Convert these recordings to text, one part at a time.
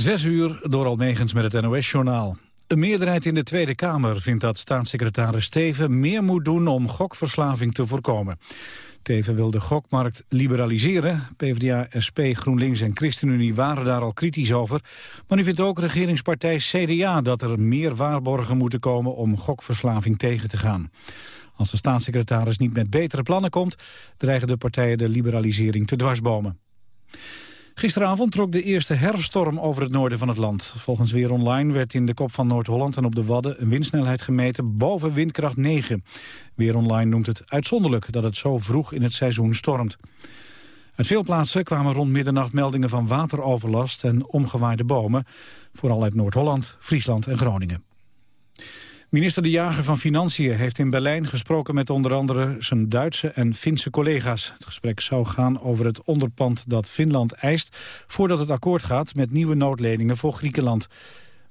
Zes uur door Almegens met het NOS-journaal. Een meerderheid in de Tweede Kamer vindt dat staatssecretaris Steven meer moet doen om gokverslaving te voorkomen. Teven wil de gokmarkt liberaliseren. PvdA, SP, GroenLinks en ChristenUnie waren daar al kritisch over. Maar nu vindt ook regeringspartij CDA dat er meer waarborgen moeten komen om gokverslaving tegen te gaan. Als de staatssecretaris niet met betere plannen komt, dreigen de partijen de liberalisering te dwarsbomen. Gisteravond trok de eerste herfststorm over het noorden van het land. Volgens Weer Online werd in de kop van Noord-Holland en op de Wadden... een windsnelheid gemeten boven windkracht 9. Weer Online noemt het uitzonderlijk dat het zo vroeg in het seizoen stormt. Uit veel plaatsen kwamen rond middernacht meldingen van wateroverlast en omgewaaide bomen. Vooral uit Noord-Holland, Friesland en Groningen. Minister De Jager van Financiën heeft in Berlijn gesproken met onder andere zijn Duitse en Finse collega's. Het gesprek zou gaan over het onderpand dat Finland eist voordat het akkoord gaat met nieuwe noodleningen voor Griekenland.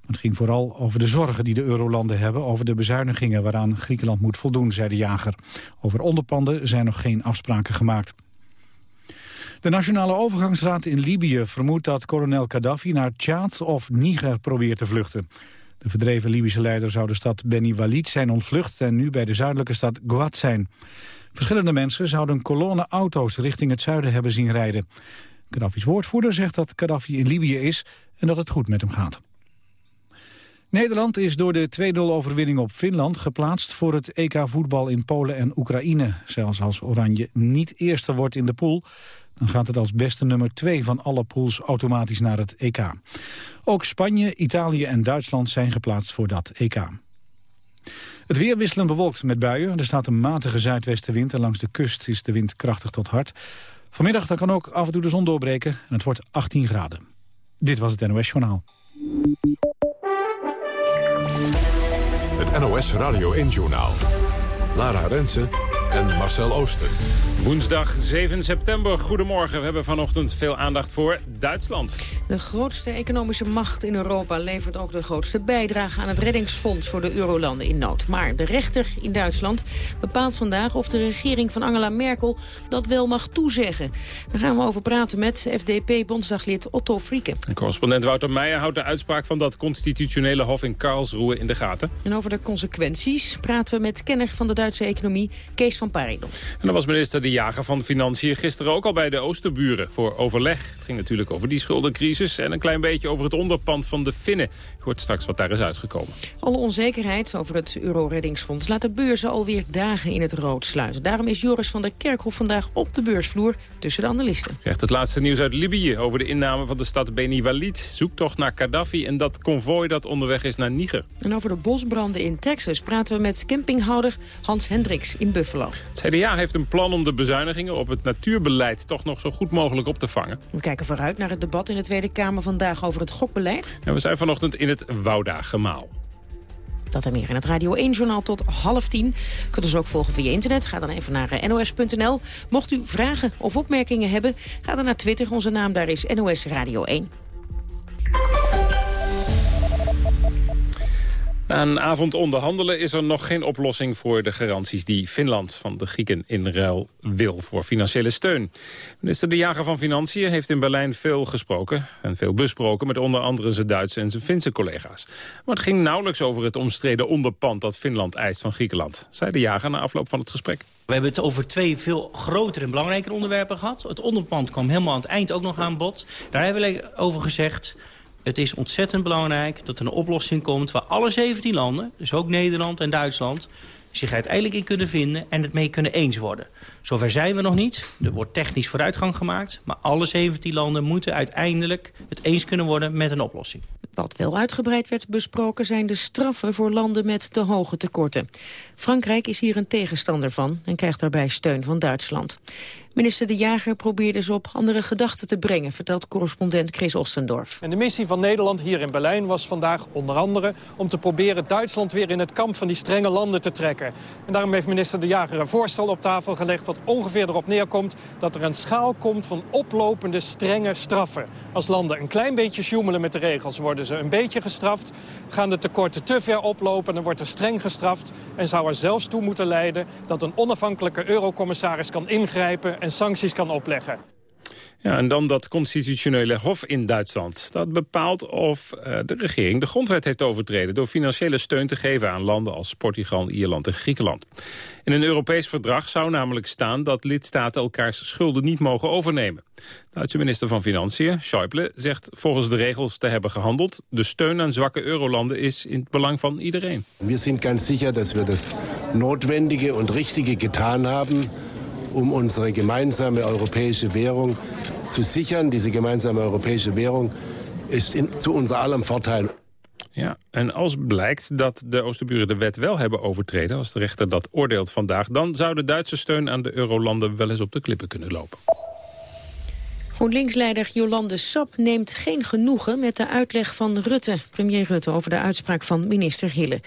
Het ging vooral over de zorgen die de eurolanden hebben over de bezuinigingen waaraan Griekenland moet voldoen, zei De Jager. Over onderpanden zijn nog geen afspraken gemaakt. De Nationale Overgangsraad in Libië vermoedt dat kolonel Gaddafi naar Tjaad of Niger probeert te vluchten. De verdreven Libische leider zou de stad Beni Walid zijn ontvlucht... en nu bij de zuidelijke stad Gouad zijn. Verschillende mensen zouden kolonne auto's richting het zuiden hebben zien rijden. Gaddafi's woordvoerder zegt dat Gaddafi in Libië is en dat het goed met hem gaat. Nederland is door de 2-0-overwinning op Finland geplaatst voor het EK voetbal in Polen en Oekraïne. Zelfs als Oranje niet eerste wordt in de pool, dan gaat het als beste nummer 2 van alle pools automatisch naar het EK. Ook Spanje, Italië en Duitsland zijn geplaatst voor dat EK. Het weer wisselen bewolkt met buien. Er staat een matige zuidwestenwind en langs de kust is de wind krachtig tot hard. Vanmiddag dan kan ook af en toe de zon doorbreken en het wordt 18 graden. Dit was het NOS Journaal. Het NOS Radio 1 Journaal. Lara Rensen en Marcel Ooster. Woensdag 7 september. Goedemorgen. We hebben vanochtend veel aandacht voor Duitsland. De grootste economische macht in Europa levert ook de grootste bijdrage aan het reddingsfonds voor de eurolanden in nood. Maar de rechter in Duitsland bepaalt vandaag of de regering van Angela Merkel dat wel mag toezeggen. Daar gaan we over praten met FDP-bondsdaglid Otto Frieke. correspondent Wouter Meijer houdt de uitspraak van dat constitutionele hof in Karlsruhe in de gaten. En over de consequenties praten we met kenner van de Duitse economie, Kees van Paridon. En dan was minister De Jager van Financiën gisteren ook al bij de Oosterburen voor overleg. Het ging natuurlijk over die schuldencrisis en een klein beetje over het onderpand van de Finnen. Je hoort straks wat daar is uitgekomen. Alle onzekerheid over het Euro-reddingsfonds laat de beurzen alweer dagen in het rood sluiten. Daarom is Joris van der Kerkhof vandaag op de beursvloer tussen de analisten. Krijgt het laatste nieuws uit Libië over de inname van de stad Beni Walid. Zoektocht naar Gaddafi en dat konvooi dat onderweg is naar Niger. En over de bosbranden in Texas praten we met campinghouder Hans Hendricks in Buffalo. Het CDA heeft een plan om de bezuinigingen op het natuurbeleid toch nog zo goed mogelijk op te vangen. We kijken vooruit naar het debat in de Tweede Kamer vandaag over het gokbeleid. En we zijn vanochtend in het Wouda Gemaal. Dat en meer in het Radio 1-journaal tot half tien. U kunt ons ook volgen via internet. Ga dan even naar eh, nos.nl. Mocht u vragen of opmerkingen hebben, ga dan naar Twitter. Onze naam daar is NOS Radio 1. Na een avond onderhandelen is er nog geen oplossing voor de garanties die Finland van de Grieken in ruil wil voor financiële steun. Minister De Jager van Financiën heeft in Berlijn veel gesproken en veel besproken met onder andere zijn Duitse en zijn Finse collega's. Maar het ging nauwelijks over het omstreden onderpand dat Finland eist van Griekenland, zei De Jager na afloop van het gesprek. We hebben het over twee veel grotere en belangrijkere onderwerpen gehad. Het onderpand kwam helemaal aan het eind ook nog aan bod. Daar hebben we over gezegd... Het is ontzettend belangrijk dat er een oplossing komt... waar alle 17 landen, dus ook Nederland en Duitsland... zich uiteindelijk in kunnen vinden en het mee kunnen eens worden. Zover zijn we nog niet. Er wordt technisch vooruitgang gemaakt. Maar alle 17 landen moeten uiteindelijk het eens kunnen worden met een oplossing. Wat wel uitgebreid werd besproken zijn de straffen voor landen met te hoge tekorten. Frankrijk is hier een tegenstander van en krijgt daarbij steun van Duitsland. Minister De Jager probeerde ze op andere gedachten te brengen... vertelt correspondent Chris Ostendorf. En de missie van Nederland hier in Berlijn was vandaag onder andere... om te proberen Duitsland weer in het kamp van die strenge landen te trekken. En daarom heeft minister De Jager een voorstel op tafel gelegd... wat ongeveer erop neerkomt dat er een schaal komt van oplopende strenge straffen. Als landen een klein beetje sjoemelen met de regels... worden ze een beetje gestraft. Gaan de tekorten te ver oplopen, dan wordt er streng gestraft... en zou er zelfs toe moeten leiden dat een onafhankelijke eurocommissaris kan ingrijpen en sancties kan opleggen. Ja, en dan dat constitutionele hof in Duitsland. Dat bepaalt of uh, de regering de grondwet heeft overtreden... door financiële steun te geven aan landen als Portugal, Ierland en Griekenland. In een Europees verdrag zou namelijk staan dat lidstaten elkaars schulden niet mogen overnemen. Duitse minister van Financiën, Schäuble, zegt volgens de regels te hebben gehandeld. De steun aan zwakke eurolanden is in het belang van iedereen. We zijn ganz sicher dat we das notwendige en richtige gedaan hebben om onze gemeinsame Europäische Währung zu sichern. Diese gemeinsame Europäische Währung ist in, zu unser allem Vorteil. Ja, en als blijkt dat de Oosterburen de wet wel hebben overtreden... als de rechter dat oordeelt vandaag... dan zou de Duitse steun aan de eurolanden wel eens op de klippen kunnen lopen. GroenLinks-leider Jolande Sap neemt geen genoegen met de uitleg van Rutte, premier Rutte, over de uitspraak van minister Hille.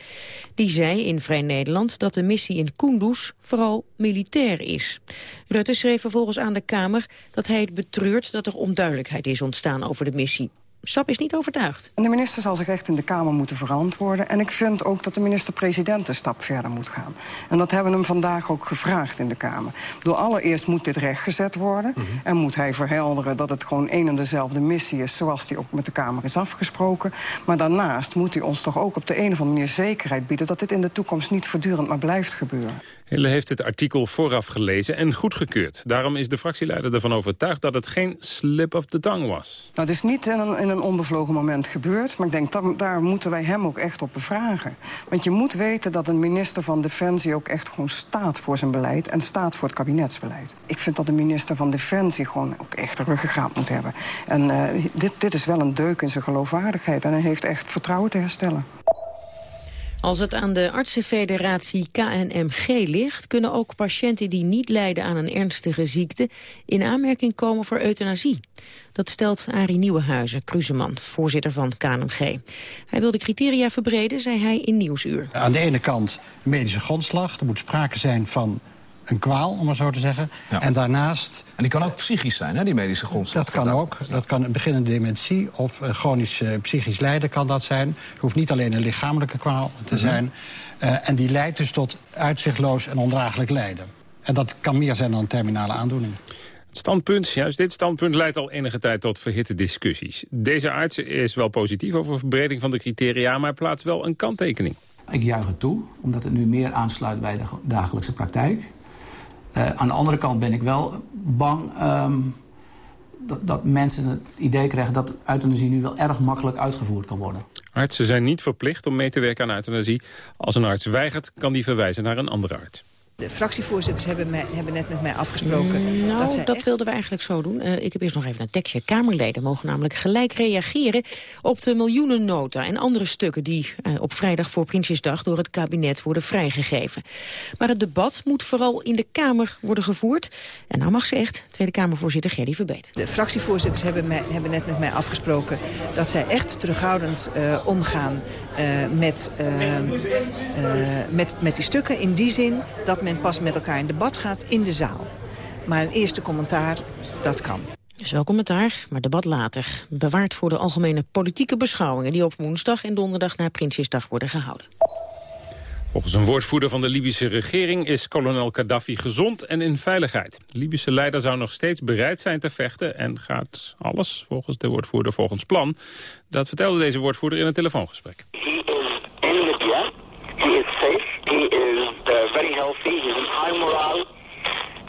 Die zei in Vrij Nederland dat de missie in Kunduz vooral militair is. Rutte schreef vervolgens aan de Kamer dat hij het betreurt dat er onduidelijkheid is ontstaan over de missie. Sap is niet overtuigd. De minister zal zich echt in de Kamer moeten verantwoorden. En ik vind ook dat de minister-president een stap verder moet gaan. En dat hebben we hem vandaag ook gevraagd in de Kamer. Door allereerst moet dit rechtgezet worden. Mhm. En moet hij verhelderen dat het gewoon één en dezelfde missie is... zoals die ook met de Kamer is afgesproken. Maar daarnaast moet hij ons toch ook op de een of andere manier zekerheid bieden... dat dit in de toekomst niet voortdurend maar blijft gebeuren. Hille heeft het artikel vooraf gelezen en goedgekeurd. Daarom is de fractieleider ervan overtuigd dat het geen slip of the tongue was. Nou, het is niet in een, onbevlogen moment gebeurd. Maar ik denk, dat, daar moeten wij hem ook echt op bevragen. Want je moet weten dat een minister van Defensie ook echt gewoon staat voor zijn beleid... en staat voor het kabinetsbeleid. Ik vind dat de minister van Defensie gewoon ook echt een ruggengraat moet hebben. En uh, dit, dit is wel een deuk in zijn geloofwaardigheid. En hij heeft echt vertrouwen te herstellen. Als het aan de artsenfederatie KNMG ligt... kunnen ook patiënten die niet lijden aan een ernstige ziekte... in aanmerking komen voor euthanasie. Dat stelt Arie Nieuwenhuizen, Kruseman, voorzitter van KNMG. Hij wil de criteria verbreden, zei hij in Nieuwsuur. Aan de ene kant medische grondslag. Er moet sprake zijn van een kwaal, om maar zo te zeggen. En daarnaast... En die kan ook psychisch zijn, hè, die medische grondslag? Dat kan ook. Dat kan een beginnende dementie of chronisch uh, psychisch lijden kan dat zijn. Het hoeft niet alleen een lichamelijke kwaal te mhm. zijn. Uh, en die leidt dus tot uitzichtloos en ondraaglijk lijden. En dat kan meer zijn dan een terminale aandoening. Het standpunt, juist dit standpunt leidt al enige tijd tot verhitte discussies. Deze arts is wel positief over verbreding van de criteria... maar plaatst wel een kanttekening. Ik juich het toe, omdat het nu meer aansluit bij de dagelijkse praktijk. Uh, aan de andere kant ben ik wel bang um, dat, dat, mensen het idee krijgen... dat euthanasie nu wel erg makkelijk uitgevoerd kan worden. Artsen zijn niet verplicht om mee te werken aan euthanasie. Als een arts weigert, kan die verwijzen naar een andere arts. De fractievoorzitters hebben, mij, hebben net met mij afgesproken. Mm, nou, dat, dat wilden we eigenlijk zo doen. Uh, ik heb eerst nog even een tekstje. Kamerleden mogen namelijk gelijk reageren op de miljoenennota... en andere stukken die uh, op vrijdag voor Prinsjesdag door het kabinet worden vrijgegeven. Maar het debat moet vooral in de Kamer worden gevoerd. En nou mag ze echt, Tweede Kamervoorzitter Gerdy Verbeet. De fractievoorzitters hebben, mij, hebben net met mij afgesproken... dat zij echt terughoudend uh, omgaan met, met, met die stukken. In die zin dat men pas met elkaar in debat gaat in de zaal. Maar een eerste commentaar, dat kan. Dus wel commentaar, maar debat later. Bewaard voor de algemene politieke beschouwingen... die op woensdag en donderdag na Prinsjesdag worden gehouden. Volgens een woordvoerder van de Libische regering is kolonel Gaddafi gezond en in veiligheid. De Libische leider zou nog steeds bereid zijn te vechten en gaat alles volgens de woordvoerder volgens plan. Dat vertelde deze woordvoerder in een telefoongesprek. He is in. He is safe. He is uh, very healthy. He's in high morale.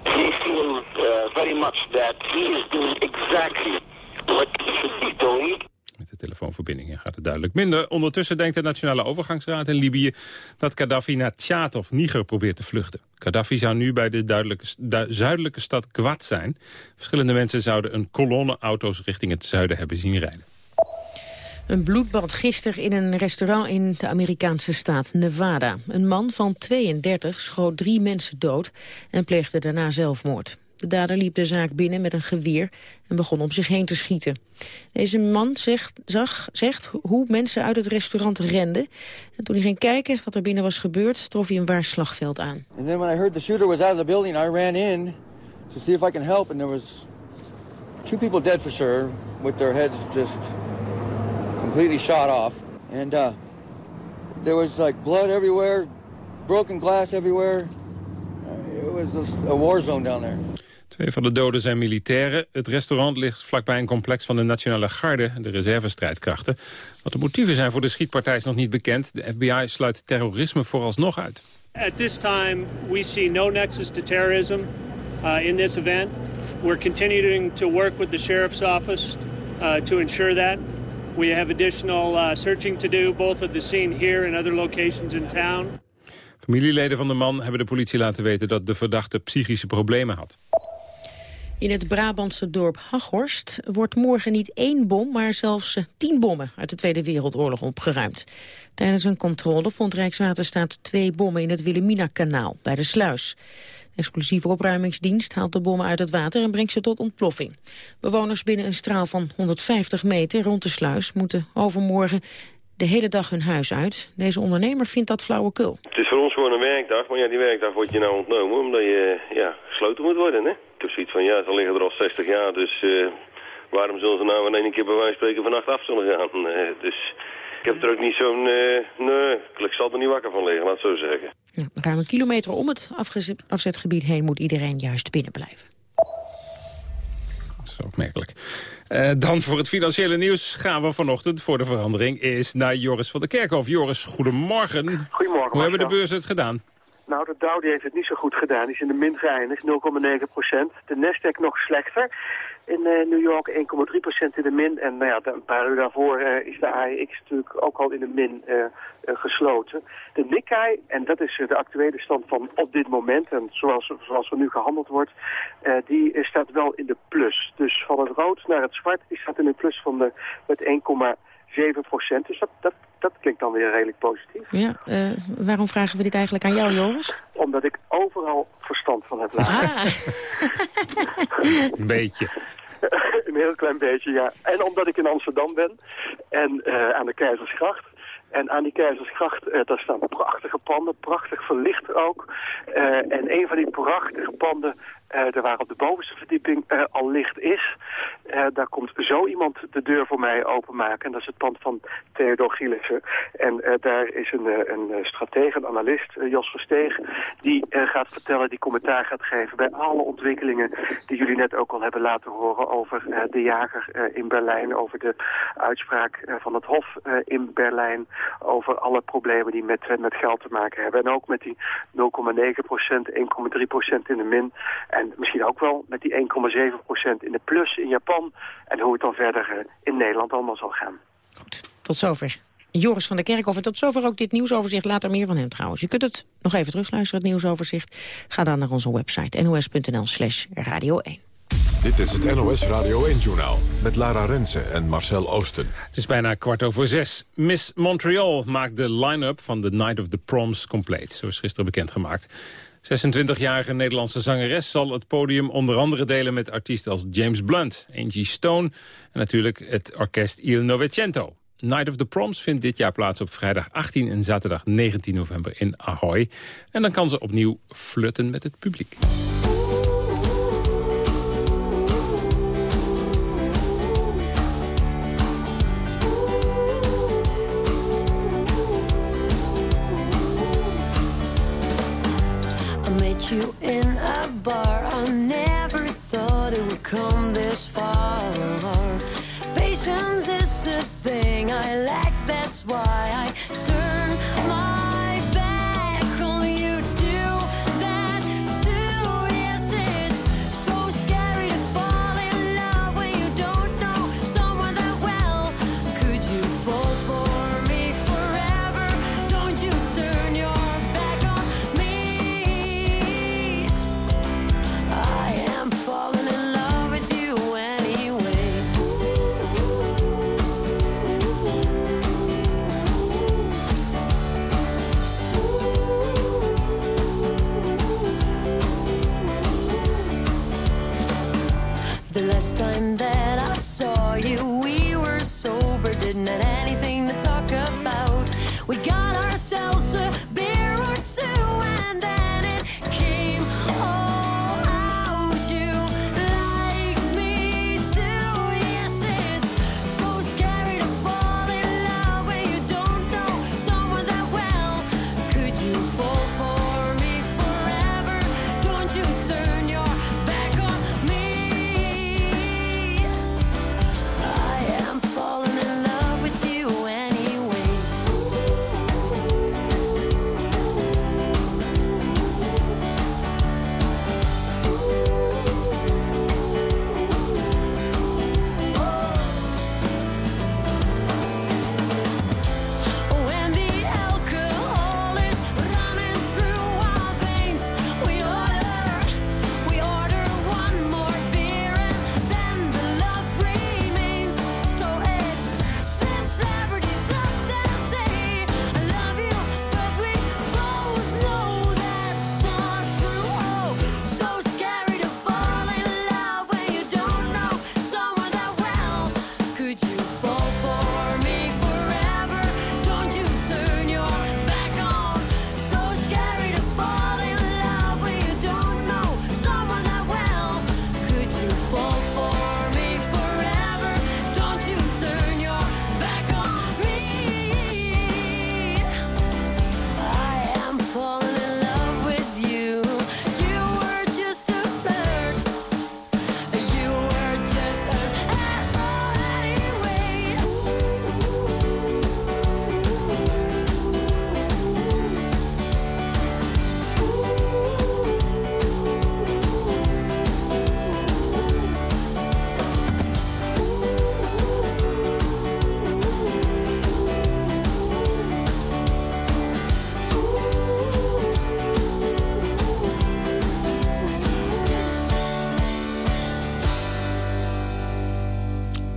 He feels uh, very much that he is doing exactly what he should. Telefoonverbindingen gaat het duidelijk minder. Ondertussen denkt de Nationale Overgangsraad in Libië... dat Gaddafi naar Tjaat of Niger probeert te vluchten. Gaddafi zou nu bij de zuidelijke stad Gwad zijn. Verschillende mensen zouden een kolonne auto's richting het zuiden hebben zien rijden. Een bloedbad gisteren in een restaurant in de Amerikaanse staat Nevada. Een man van 32 schoot drie mensen dood en pleegde daarna zelfmoord. De dader liep de zaak binnen met een geweer en begon om zich heen te schieten. Deze man zegt, zag, zegt hoe mensen uit het restaurant renden. En toen hij ging kijken wat er binnen was gebeurd, trof hij een waar slagveld aan. And then when I heard the shooter was out of the building, I ran in to see if I can help. And there was two people dead for sure, with their heads just completely shot off. And uh, there was like blood everywhere, broken glass everywhere. It was just a war zone down there. Twee van de doden zijn militairen. Het restaurant ligt vlakbij een complex van de Nationale Garde, de reservestrijdkrachten. Wat de motieven zijn voor de schietpartij is nog niet bekend. De FBI sluit terrorisme vooralsnog uit. At this time, we see no nexus to terrorism uh, in this event. We're continuing to work with the sheriff's office uh, to ensure that. We have additional uh, searching to do, both at the scene here and other locations in town. Familieleden van de man hebben de politie laten weten dat de verdachte psychische problemen had. In het Brabantse dorp Haghorst wordt morgen niet één bom, maar zelfs eh, tien bommen uit de Tweede Wereldoorlog opgeruimd. Tijdens een controle vond Rijkswaterstaat twee bommen in het Wilhelmina-kanaal bij de sluis. De explosieve opruimingsdienst haalt de bommen uit het water en brengt ze tot ontploffing. Bewoners binnen een straal van 150 meter rond de sluis moeten overmorgen de hele dag hun huis uit. Deze ondernemer vindt dat flauwekul. Het is voor ons gewoon een werkdag, maar ja, die werkdag wordt je nou ontnomen omdat je ja, gesloten moet worden. Hè? Zoiets van, ja, ze liggen er al 60 jaar, dus uh, waarom zullen ze nou in één keer bij wijze van spreken vannacht af zullen gaan? Uh, dus ik heb er ook niet zo'n, uh, nee, ik zal er niet wakker van liggen, laat het zo zeggen. Ja, ruim een kilometer om het afzetgebied heen moet iedereen juist binnen blijven. Dat is opmerkelijk. Uh, dan voor het financiële nieuws gaan we vanochtend voor de verandering is naar Joris van der Kerkhof. Joris, goedemorgen. Goedemorgen. Hoe hebben de beurzen het gedaan? Nou, de Dow die heeft het niet zo goed gedaan. Die is in de min geëindigd, 0,9 procent. De Nasdaq nog slechter. In uh, New York 1,3 procent in de min. En nou ja, een paar uur daarvoor uh, is de AEX natuurlijk ook al in de min uh, gesloten. De Nikkei, en dat is de actuele stand van op dit moment... en zoals, zoals er nu gehandeld wordt, die staat wel in de plus. Dus van het rood naar het zwart, die staat in de plus van de, met 1,7 procent. Dus dat, dat, dat klinkt dan weer redelijk positief. Ja, uh, waarom vragen we dit eigenlijk aan jou, Joris? Omdat ik overal verstand van heb laten. Ah. Een beetje. Een heel klein beetje, ja. En omdat ik in Amsterdam ben en uh, aan de Keizersgracht. En aan die Keizersgracht, uh, daar staan prachtige panden, prachtig verlicht ook. Uh, en een van die prachtige panden, uh, daar waar op de bovenste verdieping uh, al licht is, uh, daar komt zo iemand de deur voor mij openmaken. En dat is het pand van Theodor Gielissen. En daar is een, een stratege, een analist, Jos Versteeg, die gaat vertellen, die commentaar gaat geven bij alle ontwikkelingen die jullie net ook al hebben laten horen over de jager in Berlijn, over de uitspraak van het Hof in Berlijn, over alle problemen die met, met geld te maken hebben. En ook met die 0,9 procent, 1,3 procent in de min. Misschien ook wel met die 1,7% in de plus in Japan. En hoe het dan verder uh, in Nederland allemaal zal gaan. Goed, tot zover. Joris van der Kerkhoff. En tot zover ook dit nieuwsoverzicht. Later meer van hem trouwens. Je kunt het nog even terugluisteren, het nieuwsoverzicht. Ga dan naar onze website nos.nl slash radio 1. Dit is het NOS Radio 1-journaal met Lara Rensen en Marcel Oosten. Het is bijna kwart over zes. Miss Montreal maakt de line-up van The Night of the Proms compleet. Zo is gisteren bekendgemaakt. 26-jarige Nederlandse zangeres zal het podium onder andere delen met artiesten als James Blunt, Angie Stone en natuurlijk het orkest Il Novecento. Night of the Proms vindt dit jaar plaats op vrijdag 18 en zaterdag 19 november in Ahoy. En dan kan ze opnieuw flutten met het publiek. You in a bar.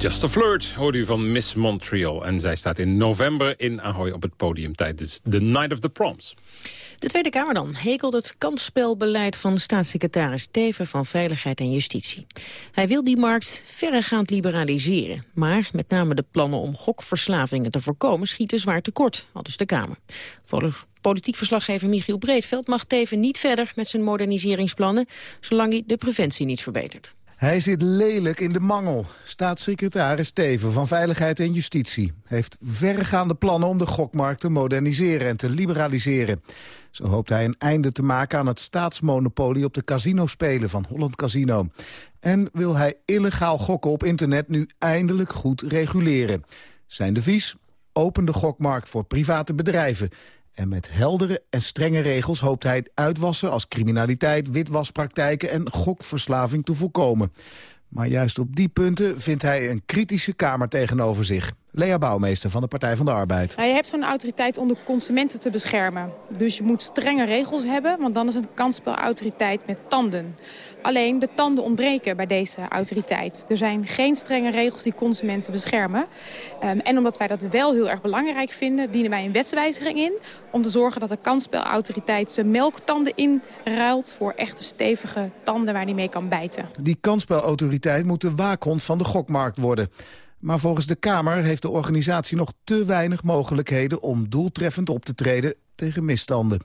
Just a Flirt hoorde u van Miss Montreal. En zij staat in november in Ahoy op het podium tijdens The Night of the Proms. De Tweede Kamer dan hekelt het kansspelbeleid van staatssecretaris Teven van Veiligheid en Justitie. Hij wil die markt verregaand liberaliseren. Maar met name de plannen om gokverslavingen te voorkomen schieten zwaar tekort, al dus de Kamer. Volgens politiek verslaggever Michiel Breedveld mag Teven niet verder met zijn moderniseringsplannen, zolang hij de preventie niet verbetert. Hij zit lelijk in de mangel. Staatssecretaris Teven van Veiligheid en Justitie... heeft verregaande plannen om de gokmarkt te moderniseren en te liberaliseren. Zo hoopt hij een einde te maken aan het staatsmonopolie op de casinospelen van Holland Casino. En wil hij illegaal gokken op internet nu eindelijk goed reguleren. Zijn devies? Open de gokmarkt voor private bedrijven. En met heldere en strenge regels hoopt hij uitwassen als criminaliteit, witwaspraktijken en gokverslaving te voorkomen. Maar juist op die punten vindt hij een kritische Kamer tegenover zich. Lea Bouwmeester van de Partij van de Arbeid. Nou, je hebt zo'n autoriteit om de consumenten te beschermen. Dus je moet strenge regels hebben, want dan is het een kansspelautoriteit met tanden. Alleen de tanden ontbreken bij deze autoriteit. Er zijn geen strenge regels die consumenten beschermen. Um, en omdat wij dat wel heel erg belangrijk vinden... dienen wij een wetswijziging in... om te zorgen dat de kansspelautoriteit zijn melktanden inruilt... voor echte stevige tanden waar hij mee kan bijten. Die kansspelautoriteit moet de waakhond van de gokmarkt worden. Maar volgens de Kamer heeft de organisatie nog te weinig mogelijkheden... om doeltreffend op te treden tegen misstanden.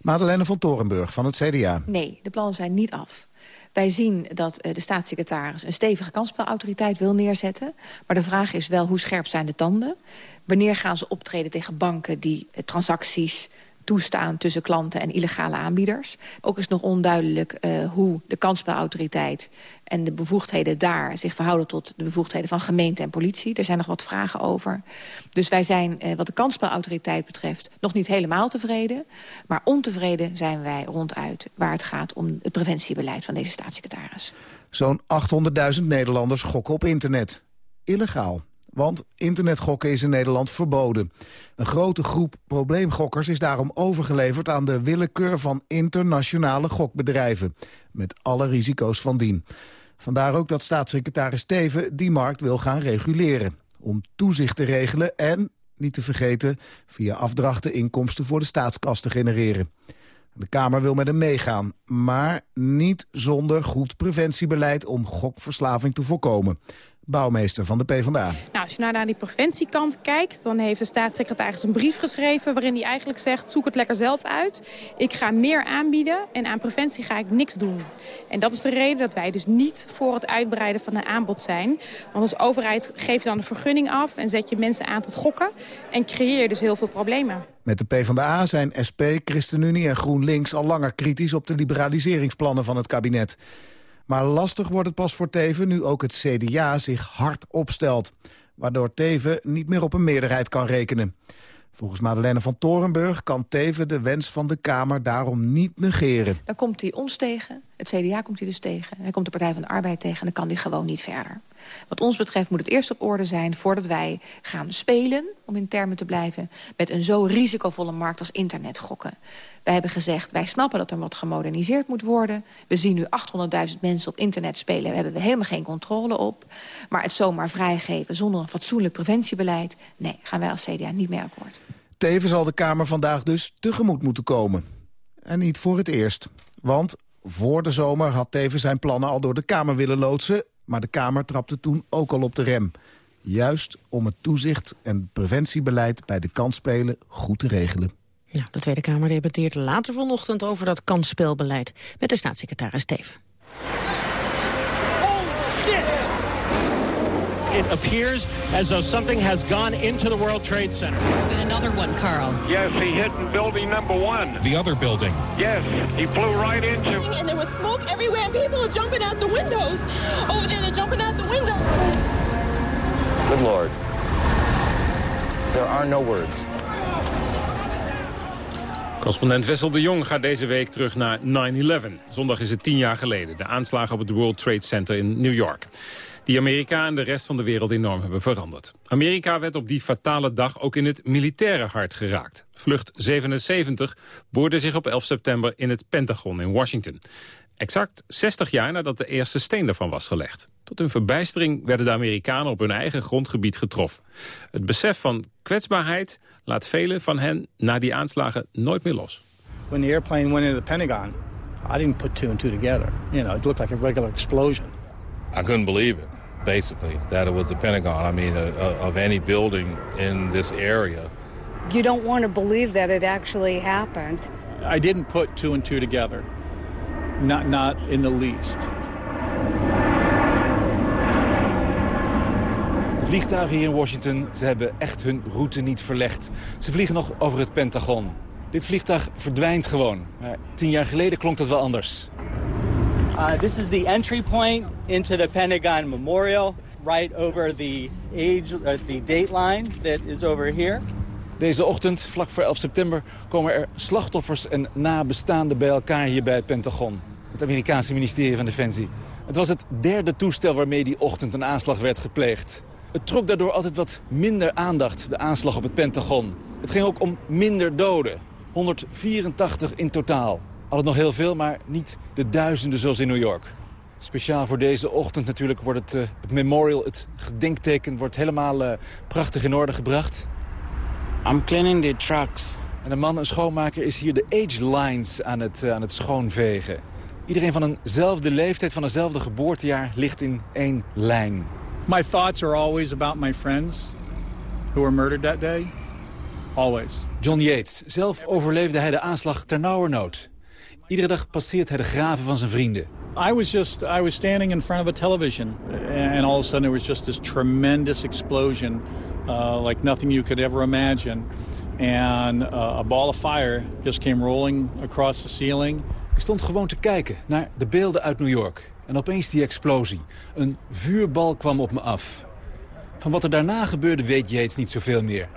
Madeleine van Torenburg van het CDA. Nee, de plannen zijn niet af. Wij zien dat uh, de staatssecretaris een stevige kansspelautoriteit wil neerzetten. Maar de vraag is wel hoe scherp zijn de tanden? Wanneer gaan ze optreden tegen banken die uh, transacties toestaan tussen klanten en illegale aanbieders. Ook is nog onduidelijk uh, hoe de kansspelautoriteit en de bevoegdheden daar zich verhouden tot de bevoegdheden van gemeente en politie. Er zijn nog wat vragen over. Dus wij zijn, uh, wat de kansspelautoriteit betreft, nog niet helemaal tevreden. Maar ontevreden zijn wij ronduit waar het gaat om het preventiebeleid van deze staatssecretaris. Zo'n 800.000 Nederlanders gokken op internet. Illegaal. Want internetgokken is in Nederland verboden. Een grote groep probleemgokkers is daarom overgeleverd aan de willekeur van internationale gokbedrijven. Met alle risico's van dien. Vandaar ook dat staatssecretaris Steven die markt wil gaan reguleren. Om toezicht te regelen en, niet te vergeten, via afdrachten inkomsten voor de staatskas te genereren. De Kamer wil met hem meegaan, maar niet zonder goed preventiebeleid om gokverslaving te voorkomen bouwmeester van de PvdA. Nou, als je nou naar die preventiekant kijkt... dan heeft de staatssecretaris een brief geschreven... waarin hij eigenlijk zegt, zoek het lekker zelf uit. Ik ga meer aanbieden en aan preventie ga ik niks doen. En dat is de reden dat wij dus niet voor het uitbreiden van een aanbod zijn. Want als overheid geef je dan een vergunning af... en zet je mensen aan tot gokken... en creëer je dus heel veel problemen. Met de PvdA zijn SP, ChristenUnie en GroenLinks al langer kritisch... op de liberaliseringsplannen van het kabinet. Maar lastig wordt het pas voor Teven nu ook het CDA zich hard opstelt. Waardoor Teven niet meer op een meerderheid kan rekenen. Volgens Madeleine van Torenburg kan Teven de wens van de Kamer daarom niet negeren. Dan komt hij ons tegen, het CDA komt hij dus tegen... hij komt de Partij van de Arbeid tegen en dan kan hij gewoon niet verder. Wat ons betreft moet het eerst op orde zijn voordat wij gaan spelen... om in termen te blijven, met een zo risicovolle markt als internetgokken. Wij hebben gezegd, wij snappen dat er wat gemoderniseerd moet worden. We zien nu 800.000 mensen op internet spelen. Daar hebben we helemaal geen controle op. Maar het zomaar vrijgeven zonder een fatsoenlijk preventiebeleid... nee, gaan wij als CDA niet mee akkoord. Tevens zal de Kamer vandaag dus tegemoet moeten komen. En niet voor het eerst. Want voor de zomer had Teven zijn plannen al door de Kamer willen loodsen... maar de Kamer trapte toen ook al op de rem. Juist om het toezicht en preventiebeleid bij de kansspelen goed te regelen. Nou, de Tweede Kamer debatteert later vanochtend over dat kansspelbeleid met de staatssecretaris Steven. It appears as though something has gone into the World Trade Center. It's been another one, Carl. Yes, he hit in building number one. The other building. Yes, he flew right into. And there was smoke everywhere, and people are jumping out the windows. Over there, they're jumping out the windows. Good Lord. There are no words. Correspondent Wessel de Jong gaat deze week terug naar 9-11. Zondag is het tien jaar geleden. De aanslagen op het World Trade Center in New York. Die Amerika en de rest van de wereld enorm hebben veranderd. Amerika werd op die fatale dag ook in het militaire hart geraakt. Vlucht 77 boorde zich op 11 september in het Pentagon in Washington. Exact 60 jaar nadat de eerste steen ervan was gelegd. Tot hun verbijstering werden de Amerikanen op hun eigen grondgebied getroffen. Het besef van kwetsbaarheid laat velen van hen na die aanslagen nooit meer los. When the airplane went into the Pentagon, I didn't put two and two together. You know, it looked like a regular explosion. I couldn't believe it, basically, that it was the Pentagon. I mean, uh, uh, of any building in this area. You don't want to believe that it actually happened. I didn't put two and two together. Not, not in the least. De vliegtuigen hier in Washington, ze hebben echt hun route niet verlegd. Ze vliegen nog over het Pentagon. Dit vliegtuig verdwijnt gewoon. Maar tien jaar geleden klonk dat wel anders. Uh, this is the entry point into the Pentagon Memorial, right over the age, uh, the that is over here. Deze ochtend, vlak voor 11 september, komen er slachtoffers en nabestaanden bij elkaar hier bij het Pentagon. Het Amerikaanse ministerie van Defensie. Het was het derde toestel waarmee die ochtend een aanslag werd gepleegd. Het trok daardoor altijd wat minder aandacht, de aanslag op het Pentagon. Het ging ook om minder doden. 184 in totaal. Altijd nog heel veel, maar niet de duizenden zoals in New York. Speciaal voor deze ochtend natuurlijk wordt het, uh, het memorial, het gedenkteken... wordt helemaal uh, prachtig in orde gebracht. I'm cleaning the trucks. En een man, een schoonmaker, is hier de age lines aan het, uh, aan het schoonvegen. Iedereen van eenzelfde leeftijd, van eenzelfde geboortejaar, ligt in één lijn. My thoughts are always about my friends who were murdered that day. Always. John Yates. Zelf overleefde hij de aanslag ternauwernood. Iedere dag passeert hij de graven van zijn vrienden. I was just I was standing in front of a television and all of a sudden there was just this tremendous explosion uh, like nothing you could ever imagine and uh, a ball of fire just came rolling across the ceiling. Ik stond gewoon te kijken naar de beelden uit New York. En opeens die explosie. Een vuurbal kwam op me af. Van wat er daarna gebeurde weet Yates niet zoveel meer.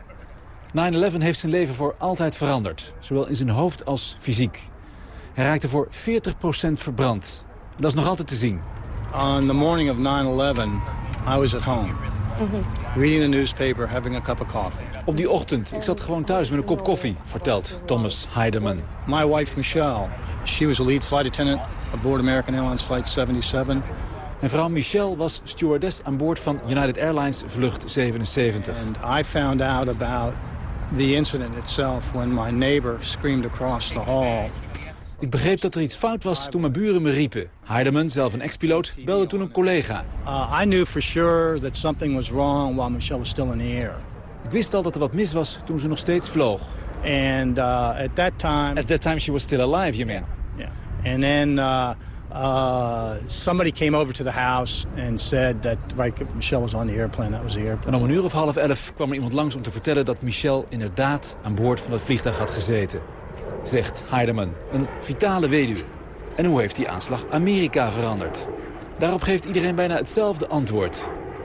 9-11 heeft zijn leven voor altijd veranderd. Zowel in zijn hoofd als fysiek. Hij raakte voor 40% verbrand. En dat is nog altijd te zien. On the morning of 9/11, I was at home. Reading the newspaper, having a cup of coffee. Op die ochtend, ik zat gewoon thuis met een kop koffie, vertelt Thomas Heidemann. My wife Michelle, she was a lead flight attendant aboard American Airlines Flight 77. En vrouw Michelle was stewardess aan boord van United Airlines vlucht 77. And I found out about the incident itself when my neighbor screamed across the hall. Ik begreep dat er iets fout was toen mijn buren me riepen. Heidemann, zelf een ex-piloot, belde toen een collega. Uh, I knew for sure that something was wrong while Michelle was still in the air. Ik wist al dat er wat mis was toen ze nog steeds vloog. And uh, at that time... At that time she was still alive, you mean? Yeah. And then uh, uh, somebody came over to the house and said that right, Michelle was on the airplane. That was the airplane. En om een uur of half elf kwam er iemand langs om te vertellen dat Michelle inderdaad aan boord van het vliegtuig had gezeten. Zegt Heidemann, een vitale weduwe. En hoe heeft die aanslag Amerika veranderd? Daarop geeft iedereen bijna hetzelfde antwoord. 9-11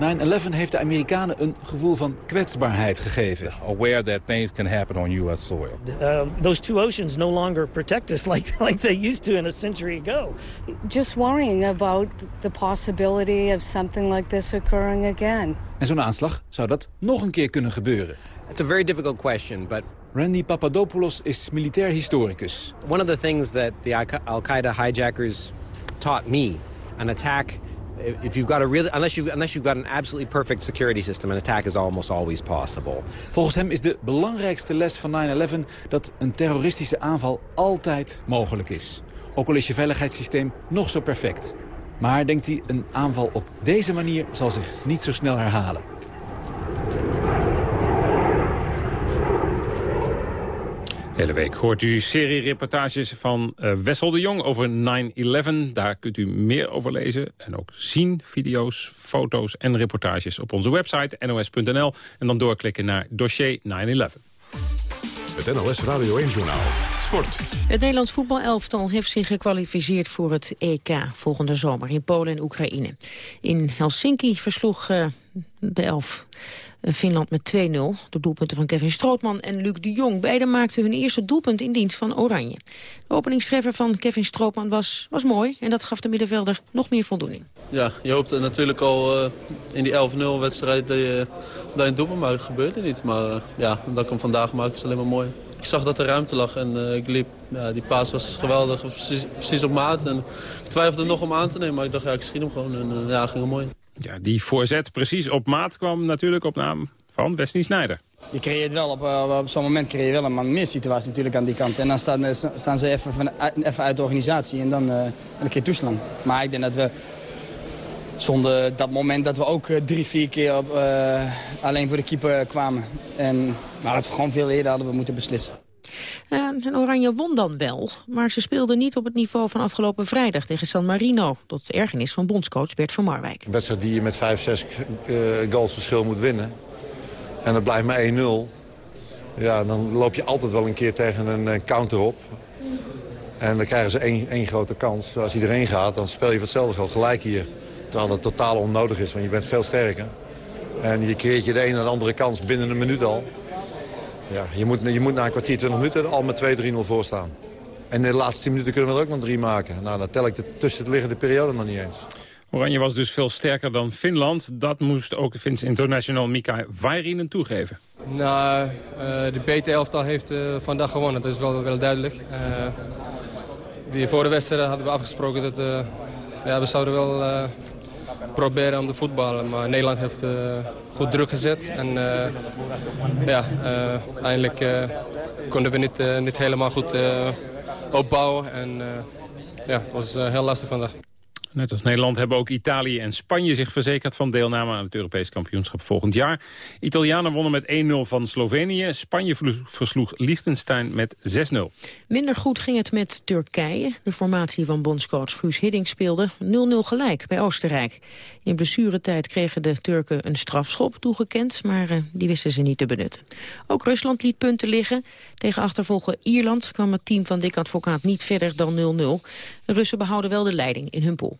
heeft de Amerikanen een gevoel van kwetsbaarheid gegeven. Aware that things can happen on U.S. soil. Uh, those two oceans no longer protect us like, like they used to in a century ago. Just worrying about the possibility of something like this occurring again. En zo'n aanslag zou dat nog een keer kunnen gebeuren. It's a very difficult question, but Randy Papadopoulos is militair historicus. one of the things that the Al-Qaeda hijackers taught me, an attack if you've got a really unless you unless you've got an absolutely perfect security system, an attack is almost always possible. Volgens hem is de belangrijkste les van 9/11 dat een terroristische aanval altijd mogelijk is. Ook al is je veiligheidssysteem nog zo perfect. Maar denkt hij, een aanval op deze manier zal zich niet zo snel herhalen. Hele week hoort u serie-reportages van uh, Wessel de Jong over 9-11. Daar kunt u meer over lezen en ook zien. Video's, foto's en reportages op onze website nos.nl. En dan doorklikken naar dossier 9-11. Het NOS Radio 1-journaal. Sport. Het Nederlands voetbalelftal heeft zich gekwalificeerd voor het EK volgende zomer in Polen en Oekraïne. In Helsinki versloeg uh, de elf Finland met 2-0. De doelpunten van Kevin Strootman en Luc de Jong. Beiden maakten hun eerste doelpunt in dienst van Oranje. De openingstreffer van Kevin Strootman was, was mooi. En dat gaf de middenvelder nog meer voldoening. Ja, je hoopt natuurlijk al uh, in die 11-0 wedstrijd dat je, dat je een doelpunt maakt. Dat gebeurde niet. Maar uh, ja, dat ik hem vandaag maak is alleen maar mooi. Ik zag dat er ruimte lag en eh, ik liep. Ja, die paas was geweldig, precies, precies op maat. En ik twijfelde nog om aan te nemen, maar ik dacht, ja, ik schiet hem gewoon. En uh, ja, ging hem mooi. Ja, die voorzet precies op maat kwam natuurlijk op naam van Wesley Sneijder. Je creëert wel op, op zo'n moment creëer je wel een man meer situatie natuurlijk aan die kant. En dan staan, staan ze even, van, even uit de organisatie en dan, uh, een keer toeslaan. Maar ik denk dat we zonder dat moment dat we ook drie, vier keer op, uh, alleen voor de keeper kwamen. En maar dat we gewoon veel eerder hadden we moeten beslissen. Uh, en Oranje won dan wel, maar ze speelden niet op het niveau van afgelopen vrijdag tegen San Marino. Tot ergernis van bondscoach Bert van Marwijk. Een wedstrijd die je met 5, 6 uh, goals verschil moet winnen. En dat blijft maar 1-0. Ja, dan loop je altijd wel een keer tegen een counter op. En dan krijgen ze één, één grote kans. Als iedereen gaat, dan speel je voor hetzelfde geld gelijk hier. Terwijl dat totaal onnodig is, want je bent veel sterker. En je creëert je de een en de andere kans binnen een minuut al. Ja, je, moet, je moet na een kwartier, 20 minuten al met 2-3-0 voor staan. En in de laatste 10 minuten kunnen we er ook nog drie maken. Nou, dan tel ik de tussenliggende periode nog niet eens. Oranje was dus veel sterker dan Finland. Dat moest ook de Fins International Mika Vairinen toegeven. Nou, uh, de BT-elftal heeft uh, vandaag gewonnen. Dat is wel, wel duidelijk. Uh, die voor de wedstrijd hadden we afgesproken dat ja, we zouden wel proberen om te voetballen. Maar Nederland heeft goed druk gezet. En ja, eindelijk konden we niet, niet helemaal goed opbouwen. En ja, het was heel lastig vandaag. Net als Nederland hebben ook Italië en Spanje zich verzekerd van deelname aan het Europees kampioenschap volgend jaar. Italianen wonnen met 1-0 van Slovenië. Spanje versloeg Liechtenstein met 6-0. Minder goed ging het met Turkije. De formatie van bondscoach Guus Hiddink speelde 0-0 gelijk bij Oostenrijk. In blessuretijd kregen de Turken een strafschop toegekend, maar uh, die wisten ze niet te benutten. Ook Rusland liet punten liggen. Tegen achtervolger Ierland kwam het team van Dick Advocaat niet verder dan 0-0. De Russen behouden wel de leiding in hun pool.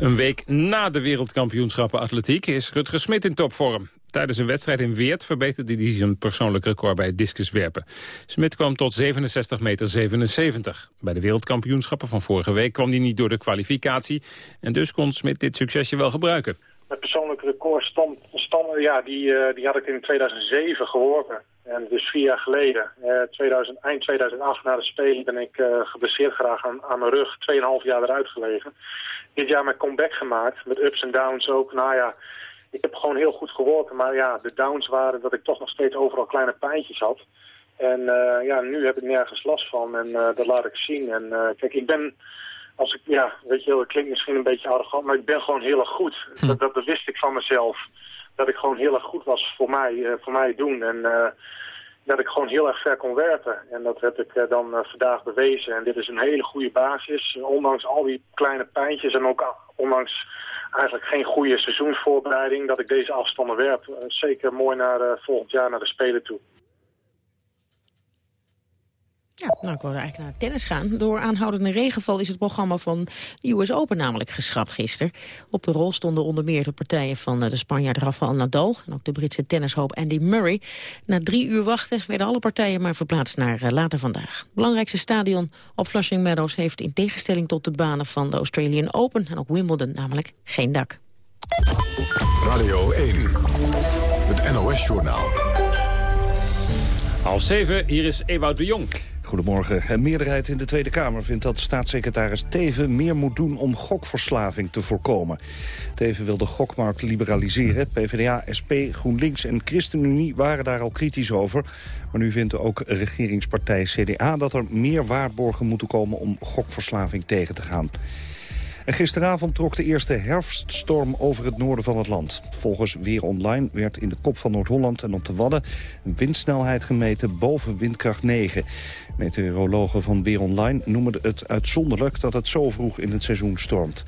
Een week na de wereldkampioenschappen atletiek is Rutger Smit in topvorm. Tijdens een wedstrijd in Weert verbeterde hij zijn persoonlijk record bij het discuswerpen. Smit kwam tot 67 meter 77. Bij de wereldkampioenschappen van vorige week kwam hij niet door de kwalificatie. En dus kon Smit dit succesje wel gebruiken. Mijn persoonlijke record stand, stand, ja, die, uh, die had ik in 2007 geworpen. En dus vier jaar geleden, 2000, eind 2008 na de Spelen, ben ik uh, geblesseerd geraakt aan, aan mijn rug. 2,5 jaar eruit gelegen dit jaar mijn comeback gemaakt. Met ups en downs ook. Nou ja, ik heb gewoon heel goed geworpen. Maar ja, de downs waren dat ik toch nog steeds overal kleine pijntjes had. En uh, ja, nu heb ik nergens last van. En uh, dat laat ik zien. En uh, kijk, ik ben... Als ik, ja, weet je wel, het klinkt misschien een beetje arrogant, maar ik ben gewoon heel erg goed. Hm. Dat, dat, wist ik van mezelf. Dat ik gewoon heel erg goed was voor mij, voor mij doen. En dat ik gewoon heel erg ver kon werpen. En dat heb ik dan vandaag bewezen. En dit is een hele goede basis. Ondanks al die kleine pijntjes en ook ondanks eigenlijk geen goede seizoensvoorbereiding... dat ik deze afstanden werp. zeker mooi naar volgend jaar naar de Spelen toe. Ja, nou, ik wilde eigenlijk naar tennis gaan. Door aanhoudende regenval is het programma van de US Open namelijk geschrapt gisteren. Op de rol stonden onder meer de partijen van de Spanjaard Rafael Nadal... en ook de Britse tennishoop Andy Murray. Na drie uur wachten werden alle partijen maar verplaatst naar later vandaag. Het belangrijkste stadion op Flushing Meadows heeft in tegenstelling tot de banen van de Australian Open... en ook Wimbledon namelijk geen dak. Radio 1, het NOS-journaal. Half zeven, hier is Ewout de Jong. Goedemorgen. Een meerderheid in de Tweede Kamer vindt dat staatssecretaris Teven meer moet doen om gokverslaving te voorkomen. Teven wil de gokmarkt liberaliseren. PvdA, SP, GroenLinks en ChristenUnie waren daar al kritisch over. Maar nu vindt ook regeringspartij CDA dat er meer waarborgen moeten komen om gokverslaving tegen te gaan. En gisteravond trok de eerste herfststorm over het noorden van het land. Volgens Weer Online werd in de kop van Noord-Holland en op de Wadden... een windsnelheid gemeten boven windkracht 9. Meteorologen van Weer Online noemen het uitzonderlijk... dat het zo vroeg in het seizoen stormt.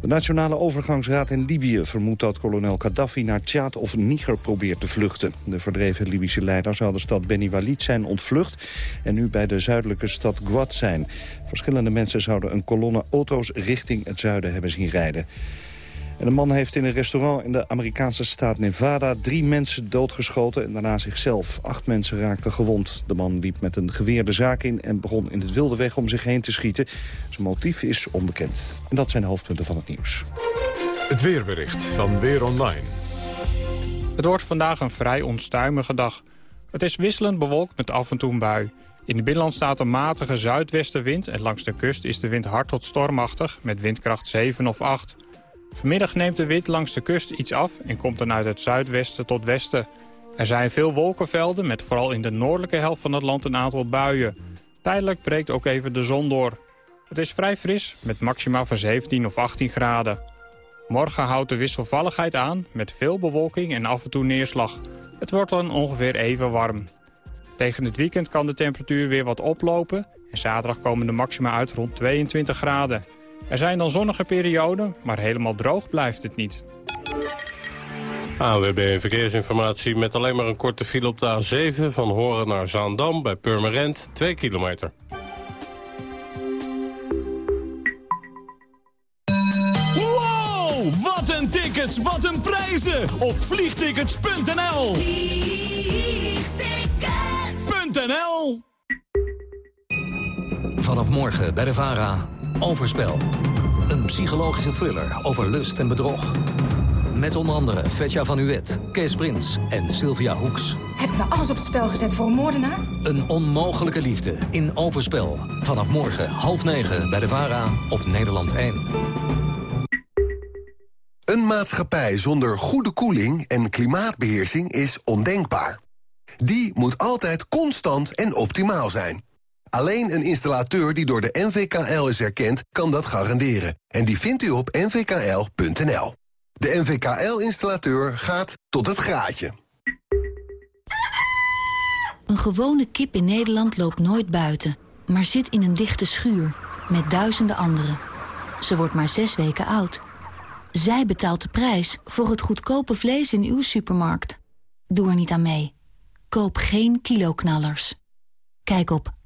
De Nationale Overgangsraad in Libië vermoedt dat kolonel Gaddafi naar Tjaad of Niger probeert te vluchten. De verdreven Libische leider zou de stad Beni Walid zijn ontvlucht en nu bij de zuidelijke stad Guad zijn. Verschillende mensen zouden een kolonne auto's richting het zuiden hebben zien rijden. En een man heeft in een restaurant in de Amerikaanse staat Nevada... drie mensen doodgeschoten en daarna zichzelf. Acht mensen raakten gewond. De man liep met een geweer de zaak in en begon in het wilde weg om zich heen te schieten. Zijn motief is onbekend. En dat zijn de hoofdpunten van het nieuws. Het weerbericht van Weer Online. Het wordt vandaag een vrij onstuimige dag. Het is wisselend bewolkt met af en toe een bui. In het binnenland staat een matige zuidwestenwind... en langs de kust is de wind hard tot stormachtig met windkracht 7 of 8. Vanmiddag neemt de wind langs de kust iets af... en komt dan uit het zuidwesten tot westen. Er zijn veel wolkenvelden met vooral in de noordelijke helft van het land een aantal buien. Tijdelijk breekt ook even de zon door. Het is vrij fris met maxima van 17 of 18 graden. Morgen houdt de wisselvalligheid aan met veel bewolking en af en toe neerslag. Het wordt dan ongeveer even warm. Tegen het weekend kan de temperatuur weer wat oplopen... en zaterdag komen de maxima uit rond 22 graden. Er zijn dan zonnige perioden, maar helemaal droog blijft het niet. AWB Verkeersinformatie met alleen maar een korte file op de A7... van Horen naar Zaandam bij Purmerend, 2 kilometer. Wow, wat een tickets, wat een prijzen op vliegtickets.nl. Vliegtickets.nl Vanaf morgen bij de VARA, Overspel. Een psychologische thriller over lust en bedrog. Met onder andere Vetja van Uwet, Kees Prins en Sylvia Hoeks. Heb je nou alles op het spel gezet voor een moordenaar? Een onmogelijke liefde in Overspel. Vanaf morgen half negen bij de VARA op Nederland 1. Een maatschappij zonder goede koeling en klimaatbeheersing is ondenkbaar. Die moet altijd constant en optimaal zijn. Alleen een installateur die door de NVKL is erkend, kan dat garanderen. En die vindt u op nvkl.nl. De NVKL-installateur gaat tot het graadje. Een gewone kip in Nederland loopt nooit buiten, maar zit in een dichte schuur met duizenden anderen. Ze wordt maar zes weken oud. Zij betaalt de prijs voor het goedkope vlees in uw supermarkt. Doe er niet aan mee. Koop geen kiloknallers. Kijk op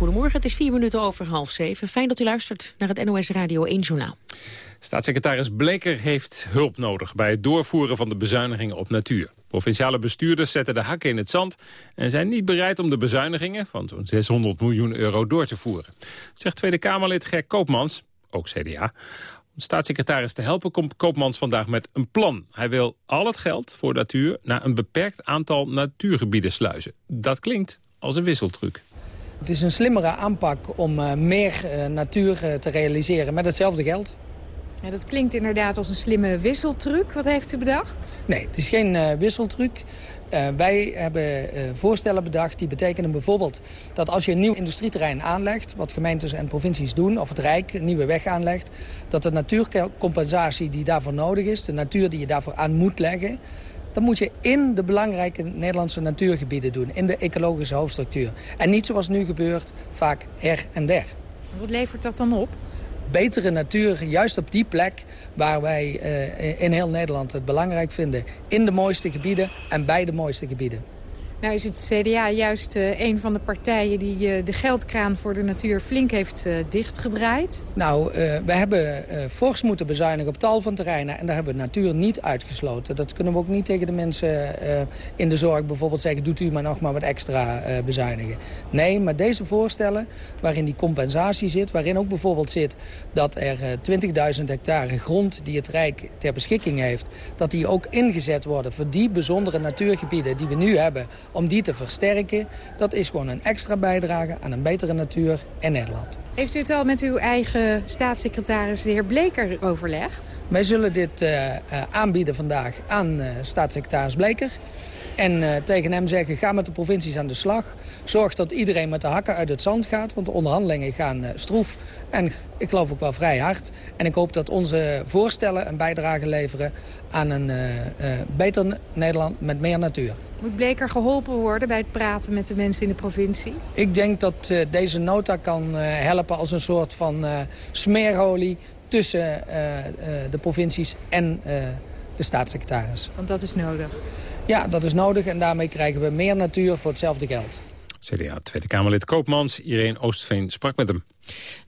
Goedemorgen, het is vier minuten over half zeven. Fijn dat u luistert naar het NOS Radio 1 Journaal. Staatssecretaris Bleker heeft hulp nodig bij het doorvoeren van de bezuinigingen op natuur. Provinciale bestuurders zetten de hakken in het zand en zijn niet bereid om de bezuinigingen van zo'n 600 miljoen euro door te voeren. Zegt Tweede Kamerlid Ger Koopmans, ook CDA. Om staatssecretaris te helpen komt Koopmans vandaag met een plan. Hij wil al het geld voor natuur naar een beperkt aantal natuurgebieden sluizen. Dat klinkt als een wisseltruc. Het is een slimmere aanpak om uh, meer uh, natuur uh, te realiseren met hetzelfde geld. Ja, dat klinkt inderdaad als een slimme wisseltruc. Wat heeft u bedacht? Nee, het is geen wisseltruc. wij hebben voorstellen bedacht die betekenen bijvoorbeeld dat als je een nieuw industrieterrein aanlegt... wat gemeentes en provincies doen, of het Rijk een nieuwe weg aanlegt... dat de natuurcompensatie die daarvoor nodig is, de natuur die je daarvoor aan moet leggen dat moet je in de belangrijke Nederlandse natuurgebieden doen. In de ecologische hoofdstructuur. En niet zoals nu gebeurt, vaak her en der. Wat levert dat dan op? Betere natuur, juist op die plek waar wij uh, in heel Nederland het belangrijk vinden. In de mooiste gebieden en bij de mooiste gebieden. Nou is het CDA juist uh, een van de partijen die uh, de geldkraan voor de natuur flink heeft uh, dichtgedraaid. Nou, we hebben fors moeten bezuinigen op tal van terreinen en daar hebben we natuur niet uitgesloten. Dat kunnen we ook niet tegen de mensen in de zorg bijvoorbeeld zeggen, doet u maar nog maar wat extra bezuinigen. Nee, maar deze voorstellen waarin die compensatie zit, waarin ook bijvoorbeeld zit dat er 20.000 hectare grond die het Rijk ter beschikking heeft, dat die ook ingezet worden voor die bijzondere natuurgebieden die we nu hebben om die te versterken. Dat is gewoon een extra bijdrage aan een betere natuur in Nederland. Heeft u het al met uw eigen staatssecretaris, de heer Bleker, overlegd? Wij zullen dit uh, uh, aanbieden vandaag aan uh, staatssecretaris Bleker. En tegen hem zeggen, ga met de provincies aan de slag. Zorg dat iedereen met de hakken uit het zand gaat. Want de onderhandelingen gaan stroef en ik geloof ook wel vrij hard. En ik hoop dat onze voorstellen een bijdrage leveren aan een beter Nederland met meer natuur. Moet Bleker geholpen worden bij het praten met de mensen in de provincie? Ik denk dat deze nota kan helpen als een soort van smeerolie tussen de provincies en de staatssecretaris. Want dat is nodig? Ja, dat is nodig en daarmee krijgen we meer natuur voor hetzelfde geld. CDA Tweede Kamerlid Koopmans, Irene Oostveen sprak met hem.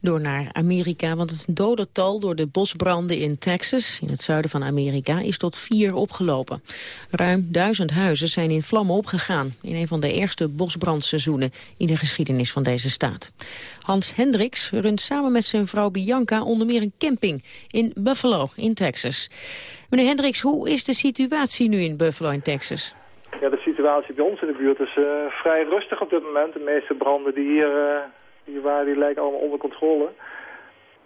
Door naar Amerika, want het dodental door de bosbranden in Texas, in het zuiden van Amerika, is tot vier opgelopen. Ruim duizend huizen zijn in vlammen opgegaan in een van de eerste bosbrandseizoenen in de geschiedenis van deze staat. Hans Hendricks runt samen met zijn vrouw Bianca onder meer een camping in Buffalo in Texas. Meneer Hendricks, hoe is de situatie nu in Buffalo in Texas? Ja, de situatie bij ons in de buurt is uh, vrij rustig op dit moment. De meeste branden die hier, uh, hier waren, die lijken allemaal onder controle.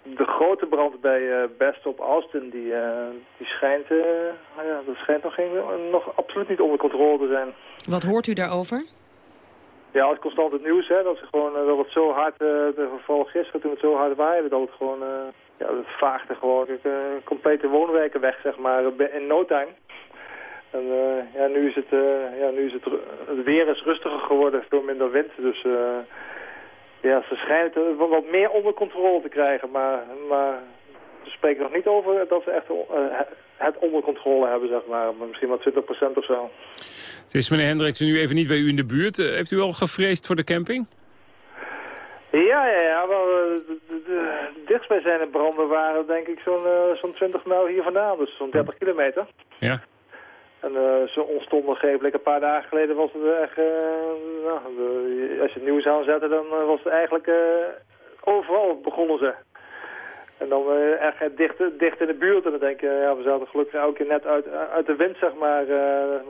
De grote brand bij uh, Best op Austin, die, die schijnt, nou ja, dat schijnt nog, geen, nog absoluut niet onder controle te zijn. Wat hoort u daarover? Ja, als constant het nieuws, hè, dat, ze gewoon, dat het zo hard, de geval gisteren toen het zo hard waaide, dat het gewoon, ja, het vaagde gewoon complete woonwijken weg, zeg maar, in no time. En uh, ja, nu is het, ja, nu is het, het weer is rustiger geworden, veel minder wind. Dus ja, ze schijnen het wat meer onder controle te krijgen. Maar, maar ze spreken nog niet over dat ze echt het onder controle hebben, zeg maar. maar misschien maar 20% of zo. Het is meneer Hendricks nu even niet bij u in de buurt. heeft u al gevreesd voor de camping? Ja, ja, ja. Wel, de, de, de dichtstbijzijnde branden waren denk ik zo'n zo'n 20 mijl hier vandaan. Dus zo'n 30 kilometer. Ja. En uh, ze ontstonden geeflijk een paar dagen geleden was het echt, uh, nou, de, als je het nieuws aanzette, dan uh, was het eigenlijk overal begonnen ze. En dan echt dicht, dicht in de buurt. En dan denk je, ja, we zaten gelukkig elke keer net uit, uit de wind, zeg maar.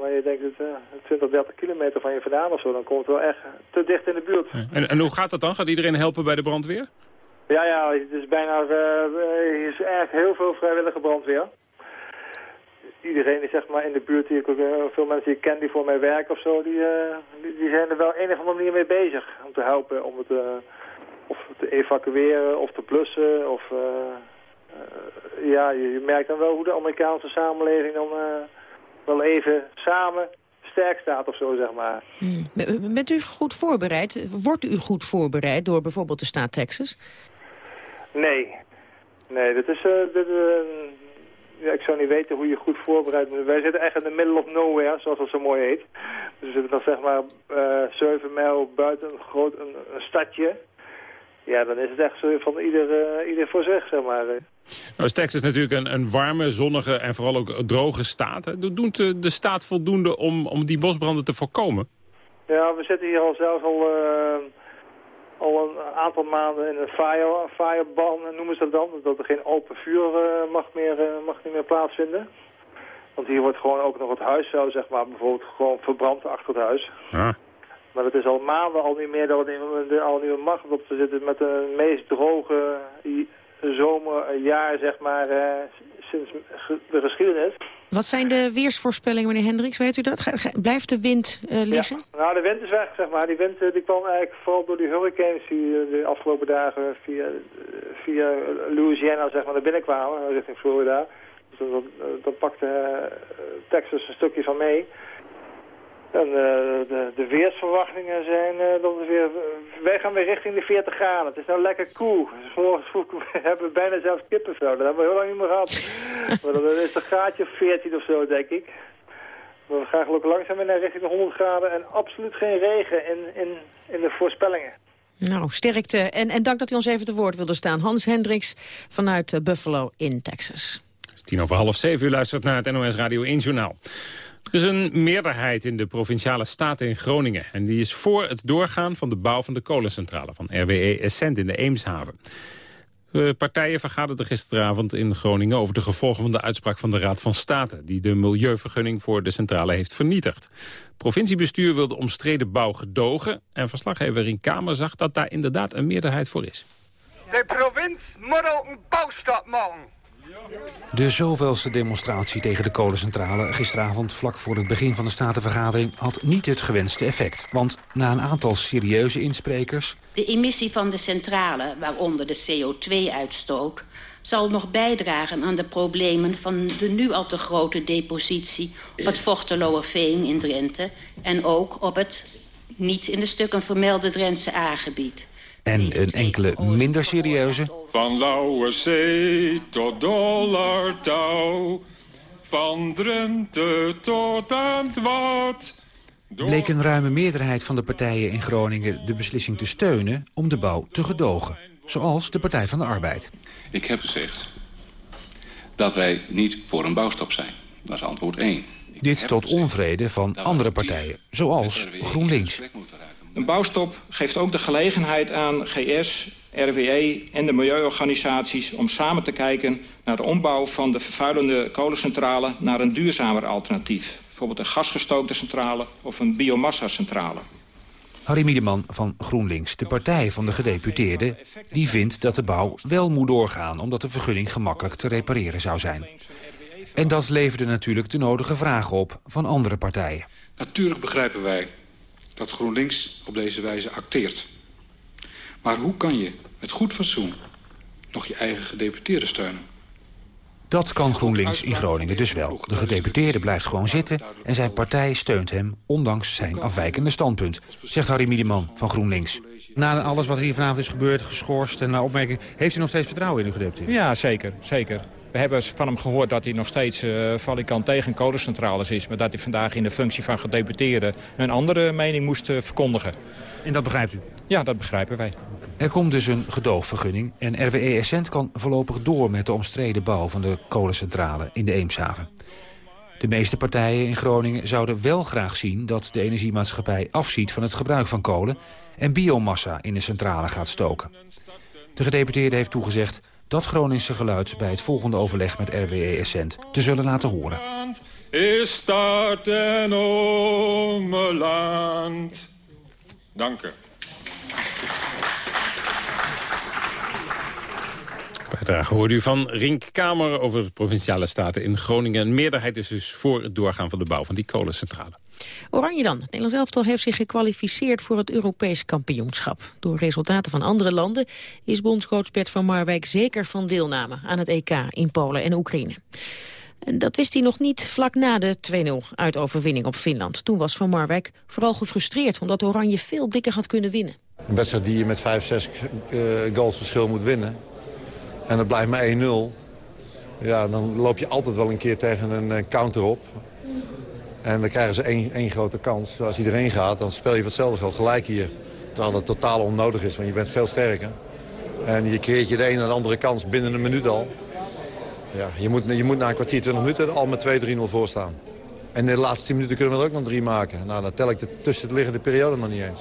maar je denkt, het, 20, 30 kilometer van je vandaan of zo, dan komt het wel echt te dicht in de buurt. En, en hoe gaat dat dan? Gaat iedereen helpen bij de brandweer? Ja, ja, het is bijna, er is echt heel veel vrijwillige brandweer iedereen die zeg maar in de buurt, die ik ook, veel mensen die ik ken die voor mij werken of zo, die, die, zijn er wel een of andere manier mee bezig om te helpen. Om het of te evacueren of te blussen. Of, ja, je, je, merkt dan wel hoe de Amerikaanse samenleving dan wel even samen sterk staat of zo, zeg maar. Hmm. Bent u goed voorbereid? Wordt u goed voorbereid door bijvoorbeeld de staat Texas? Nee. Nee, dat is... dit, ja, ik zou niet weten hoe je goed voorbereid bent. Wij zitten echt in the middle of nowhere, zoals dat zo mooi heet. Dus we zitten dan zeg maar uh, 7 mijl buiten een groot een, een, stadje. Ja, dan is het echt zo van ieder, uh, ieder voor zich, zeg maar. Nou is Texas natuurlijk een, een warme, zonnige en vooral ook droge staat. Doet de, de staat voldoende om, om die bosbranden te voorkomen? Ja, we zitten hier al zelfs al... Uh, al een aantal maanden in een fire, fireban, noemen ze dat dan. Dat er geen open vuur uh, mag, meer, uh, mag niet meer plaatsvinden. Want hier wordt gewoon ook nog het huisvuil, zeg maar, bijvoorbeeld gewoon verbrand achter het huis. Ja. Maar het is al maanden al niet meer dat het al niet meer mag. Dat we zitten met de meest droge zomerjaar, zeg maar, uh, sinds de geschiedenis. Wat zijn de weersvoorspellingen, meneer Hendricks? Weet u dat? Blijft de wind uh, liggen? Ja, nou, de wind is weg, zeg maar. Die wind die kwam eigenlijk vooral door die hurricanes die de afgelopen dagen via, via Louisiana zeg maar, naar binnen kwamen, richting Florida. Dus dan, dan pakte Texas een stukje van mee. En uh, de, de weersverwachtingen zijn uh, dat we weer... wij gaan weer richting de 40 graden. Het is nou lekker koel. Dus morgens vroeg hebben we bijna zelfs kippenvel. Dat hebben we heel lang niet meer gehad. maar dat is een graadje of 14 of zo, denk ik. Maar we gaan gelukkig langzaam weer naar richting de 100 graden. En absoluut geen regen in, in, in de voorspellingen. Nou, sterkte. En, en dank dat u ons even te woord wilde staan. Hans Hendricks vanuit Buffalo in Texas. Het is tien over half zeven. U luistert naar het NOS Radio 1 Journaal. Er is een meerderheid in de Provinciale Staten in Groningen. En die is voor het doorgaan van de bouw van de kolencentrale van RWE Essent in de Eemshaven. De partijen vergaderden gisteravond in Groningen over de gevolgen van de uitspraak van de Raad van State... die de milieuvergunning voor de centrale heeft vernietigd. provinciebestuur wil de omstreden bouw gedogen... en verslaggever in Kamer zag dat daar inderdaad een meerderheid voor is. De provincie moet een bouwstap maken. De zoveelste demonstratie tegen de kolencentrale gisteravond vlak voor het begin van de statenvergadering had niet het gewenste effect. Want na een aantal serieuze insprekers... De emissie van de centrale, waaronder de CO2-uitstoot, zal nog bijdragen aan de problemen van de nu al te grote depositie op het Vochteloerveen in Drenthe en ook op het niet in de stukken vermelde Drentse A-gebied. En een enkele minder serieuze... Van Lauwerzee tot Dollartouw. van Drenthe tot aan het bleek een ruime meerderheid van de partijen in Groningen de beslissing te steunen om de bouw te gedogen. Zoals de Partij van de Arbeid. Ik heb gezegd dat wij niet voor een bouwstop zijn. Dat is antwoord 1. Dit tot onvrede van andere partijen, zoals GroenLinks. Een bouwstop geeft ook de gelegenheid aan GS, RWE en de milieuorganisaties... om samen te kijken naar de ombouw van de vervuilende kolencentrale... naar een duurzamer alternatief. Bijvoorbeeld een gasgestookte centrale of een biomassa-centrale. Harry Miedeman van GroenLinks, de partij van de gedeputeerden... die vindt dat de bouw wel moet doorgaan... omdat de vergunning gemakkelijk te repareren zou zijn. En dat leverde natuurlijk de nodige vragen op van andere partijen. Natuurlijk begrijpen wij dat GroenLinks op deze wijze acteert. Maar hoe kan je met goed fatsoen nog je eigen gedeputeerde steunen? Dat kan GroenLinks in Groningen dus wel. De gedeputeerde blijft gewoon zitten en zijn partij steunt hem... ondanks zijn afwijkende standpunt, zegt Harry Miedeman van GroenLinks. Na alles wat hier vanavond is gebeurd, geschorst en naar opmerking... heeft u nog steeds vertrouwen in de gedeputeerde? Ja, zeker. zeker. We hebben van hem gehoord dat hij nog steeds uh, valikant tegen kolencentrales is... maar dat hij vandaag in de functie van gedeputeerde een andere mening moest uh, verkondigen. En dat begrijpt u? Ja, dat begrijpen wij. Er komt dus een gedoogvergunning en RWE Essent kan voorlopig door met de omstreden bouw van de kolencentrale in de Eemshaven. De meeste partijen in Groningen zouden wel graag zien dat de energiemaatschappij afziet van het gebruik van kolen en biomassa in de centrale gaat stoken. De gedeputeerde heeft toegezegd dat Groningse geluid bij het volgende overleg met RWE Essent te zullen laten horen. Is dat en land? Dank u. Bijdrage hoorde u van Rink Kamer over de Provinciale Staten in Groningen. Een meerderheid is dus voor het doorgaan van de bouw van die kolencentrale. Oranje dan. Het Nederlands elftal heeft zich gekwalificeerd voor het Europees kampioenschap. Door resultaten van andere landen is bondscoach Bert van Marwijk zeker van deelname aan het EK in Polen en Oekraïne. En dat wist hij nog niet vlak na de 2-0 uitoverwinning op Finland. Toen was Van Marwijk vooral gefrustreerd omdat Oranje veel dikker had kunnen winnen. Een wedstrijd die je met 5, 6 uh, goals verschil moet winnen. En dat blijft maar 1-0. Ja, dan loop je altijd wel een keer tegen een counter op. En dan krijgen ze één, één grote kans. Als iedereen gaat, dan speel je voor hetzelfde geld gelijk hier. Terwijl dat totaal onnodig is, want je bent veel sterker. En je creëert je de een en de andere kans binnen een minuut al. Ja, je, moet, je moet na een kwartier, 20 minuten al met 2-3-0 voor staan. En in de laatste 10 minuten kunnen we er ook nog drie maken. Nou, dan tel ik de tussenliggende periode nog niet eens.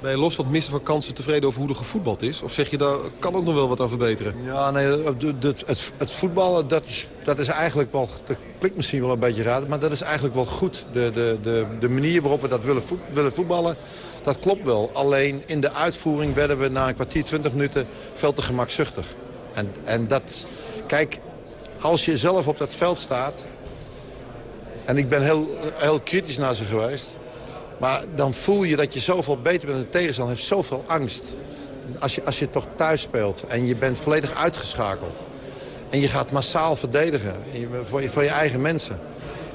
Ben je los van het missen van kansen tevreden over hoe er gevoetbald is? Of zeg je, daar kan ook nog wel wat aan verbeteren? Ja, nee, het, het, voetballen, dat is, dat is eigenlijk wel... Dat klinkt misschien wel een beetje raar, maar dat is eigenlijk wel goed. De, de, de, de manier waarop we dat willen, willen voetballen, dat klopt wel. Alleen in de uitvoering werden we na een kwartier, 20 minuten veel te gemakzuchtig. En, en dat... Kijk, als je zelf op dat veld staat... en ik ben heel, heel kritisch naar ze geweest... Maar dan voel je dat je zoveel beter bent. De tegenstander heeft zoveel angst. Als je, als je toch thuis speelt en je bent volledig uitgeschakeld. En je gaat massaal verdedigen voor je, voor je eigen mensen.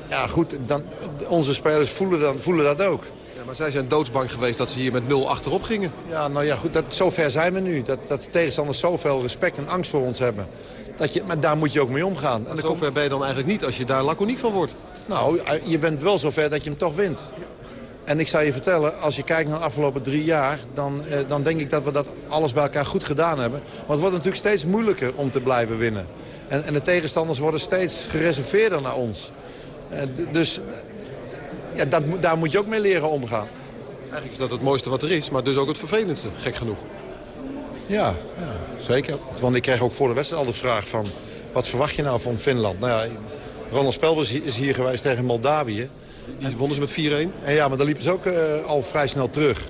Ja goed, dan, onze spelers voelen, dan, voelen dat ook. Ja, maar zij zijn doodsbang geweest dat ze hier met nul achterop gingen. Ja, nou ja, goed, dat, zover zijn we nu. Dat, dat de tegenstanders zoveel respect en angst voor ons hebben. Dat je, maar daar moet je ook mee omgaan. En zover ben je dan eigenlijk niet als je daar laconiek van wordt. Nou, je bent wel zover dat je hem toch wint. En ik zou je vertellen, als je kijkt naar de afgelopen drie jaar... Dan, eh, dan denk ik dat we dat alles bij elkaar goed gedaan hebben. Maar het wordt natuurlijk steeds moeilijker om te blijven winnen. En, en de tegenstanders worden steeds gereserveerder naar ons. Uh, dus ja, dat, daar moet je ook mee leren omgaan. Eigenlijk is dat het mooiste wat er is, maar dus ook het vervelendste, gek genoeg. Ja, ja zeker. Want ik kreeg ook voor de wedstrijd al de vraag van... wat verwacht je nou van Finland? Nou ja, Ronald Spelbers is hier geweest tegen Moldavië. Die wonnen ze met 4-1. En ja, maar dan liepen ze ook uh, al vrij snel terug.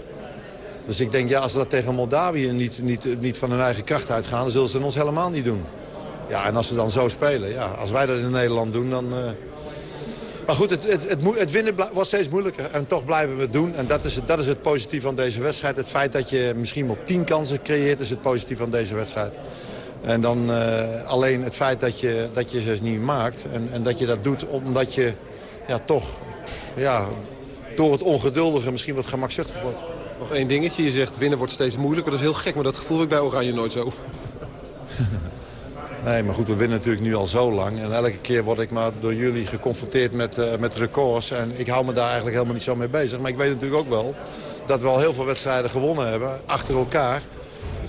Dus ik denk, ja, als ze dat tegen Moldavië niet, niet, niet van hun eigen kracht uitgaan... dan zullen ze ons helemaal niet doen. Ja, en als ze dan zo spelen, ja, als wij dat in Nederland doen, dan... Uh... Maar goed, het, het, het, het winnen wordt steeds moeilijker. En toch blijven we het doen. En dat is, het, dat is het positief van deze wedstrijd. Het feit dat je misschien wel tien kansen creëert, is het positief van deze wedstrijd. En dan uh, alleen het feit dat je, dat je ze niet maakt. En, en dat je dat doet omdat je ja, toch ja, door het ongeduldige misschien wat gemakzuchtig wordt. Nog één dingetje. Je zegt winnen wordt steeds moeilijker. Dat is heel gek, maar dat gevoel heb ik bij Oranje nooit zo. Nee, maar goed, we winnen natuurlijk nu al zo lang. En elke keer word ik maar door jullie geconfronteerd met, uh, met records. En ik hou me daar eigenlijk helemaal niet zo mee bezig. Maar ik weet natuurlijk ook wel dat we al heel veel wedstrijden gewonnen hebben, achter elkaar.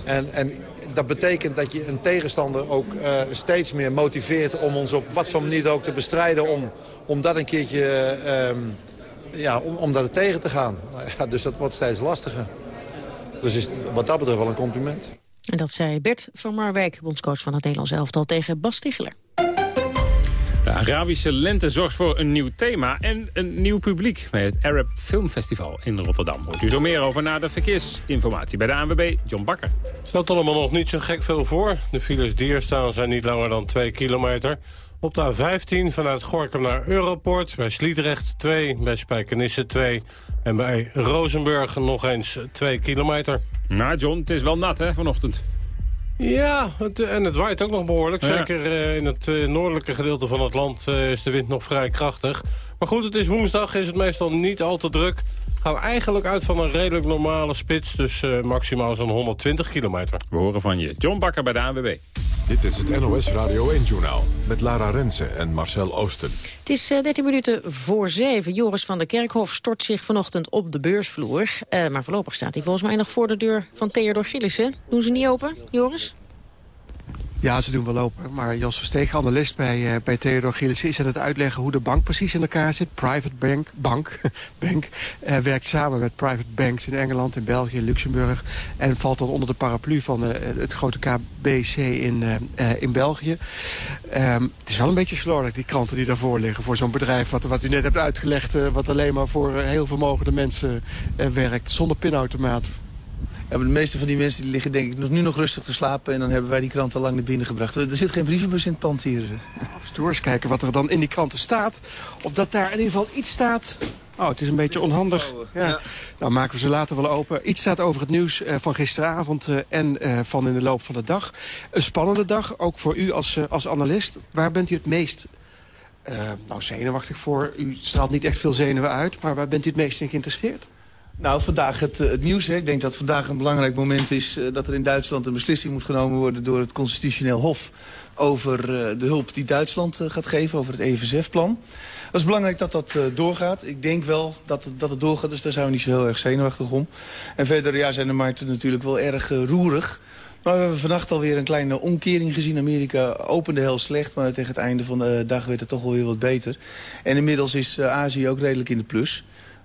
En, en dat betekent dat je een tegenstander ook uh, steeds meer motiveert... om ons op wat voor manier ook te bestrijden... om, om dat een keertje uh, ja, om, om dat tegen te gaan. Nou ja, dus dat wordt steeds lastiger. Dus is wat dat betreft wel een compliment. En dat zei Bert van Marwijk, bondscoach van het Nederlands elftal, tegen Bas Ticheler. De Arabische lente zorgt voor een nieuw thema en een nieuw publiek... bij het Arab Film Festival in Rotterdam. Hoort u zo meer over na de verkeersinformatie bij de ANWB, John Bakker. Stelt allemaal nog niet zo gek veel voor. De files die er staan zijn niet langer dan 2 kilometer. Op de A15 vanuit Gorkum naar Europort, bij Sliedrecht 2, bij Spijkenisse 2... en bij Rozenburg nog eens 2 kilometer. Nou John, het is wel nat hè, vanochtend. Ja, het, en het waait ook nog behoorlijk. Zeker uh, in het uh, noordelijke gedeelte van het land uh, is de wind nog vrij krachtig. Maar goed, het is woensdag, is het meestal niet al te druk. Gaan we eigenlijk uit van een redelijk normale spits. Dus maximaal zo'n 120 kilometer. We horen van je. John Bakker bij de ANWB. Dit is het NOS Radio 1-journaal met Lara Rensen en Marcel Oosten. Het is uh, 13 minuten voor 7. Joris van der Kerkhof stort zich vanochtend op de beursvloer. Uh, maar voorlopig staat hij volgens mij nog voor de deur van Theodor Gillissen. Doen ze niet open, Joris? Ja, ze doen wel open. Maar Jos Versteeg, analist bij, uh, bij Theodor Gillissen... is aan het uitleggen hoe de bank precies in elkaar zit. Private Bank, bank, bank uh, werkt samen met private banks in Engeland, in België, Luxemburg... en valt dan onder de paraplu van uh, het grote KBC in, in België. Um, het is wel een beetje slordig, die kranten die daarvoor liggen... voor zo'n bedrijf wat, wat u net hebt uitgelegd... wat alleen maar voor heel vermogende mensen werkt, zonder pinautomaat ja, de meeste van die mensen die liggen denk ik nog, nu nog rustig te slapen... en dan hebben wij die kranten lang naar binnen gebracht. Er zit geen brievenbus in het pand hier. Stoer eens kijken wat er dan in die kranten staat. Of dat daar in ieder geval iets staat... Oh, het is een beetje onhandig. Ja. Nou, maken we ze later wel open. Iets staat over het nieuws uh, van gisteravond uh, en uh, van in de loop van de dag. Een spannende dag, ook voor u als, als analist. Waar bent u het meest nou, zenuwachtig voor? U straalt niet echt veel zenuwen uit, maar waar bent u het meest in geïnteresseerd? Nou, vandaag het, het nieuws. Hè. Ik denk dat vandaag een belangrijk moment is... Uh, dat er in Duitsland een beslissing moet genomen worden... door het Constitutioneel Hof over uh, de hulp die Duitsland gaat geven, over het EFSF-plan. Dat is belangrijk dat dat doorgaat. Ik denk wel dat het, dat het doorgaat, dus daar zijn we niet zo heel erg zenuwachtig om. En verder ja, zijn de markten natuurlijk wel erg roerig. Maar we hebben vannacht alweer een kleine omkering gezien. Amerika opende heel slecht, maar tegen het einde van de dag werd het toch wel weer wat beter. En inmiddels is Azië ook redelijk in de plus.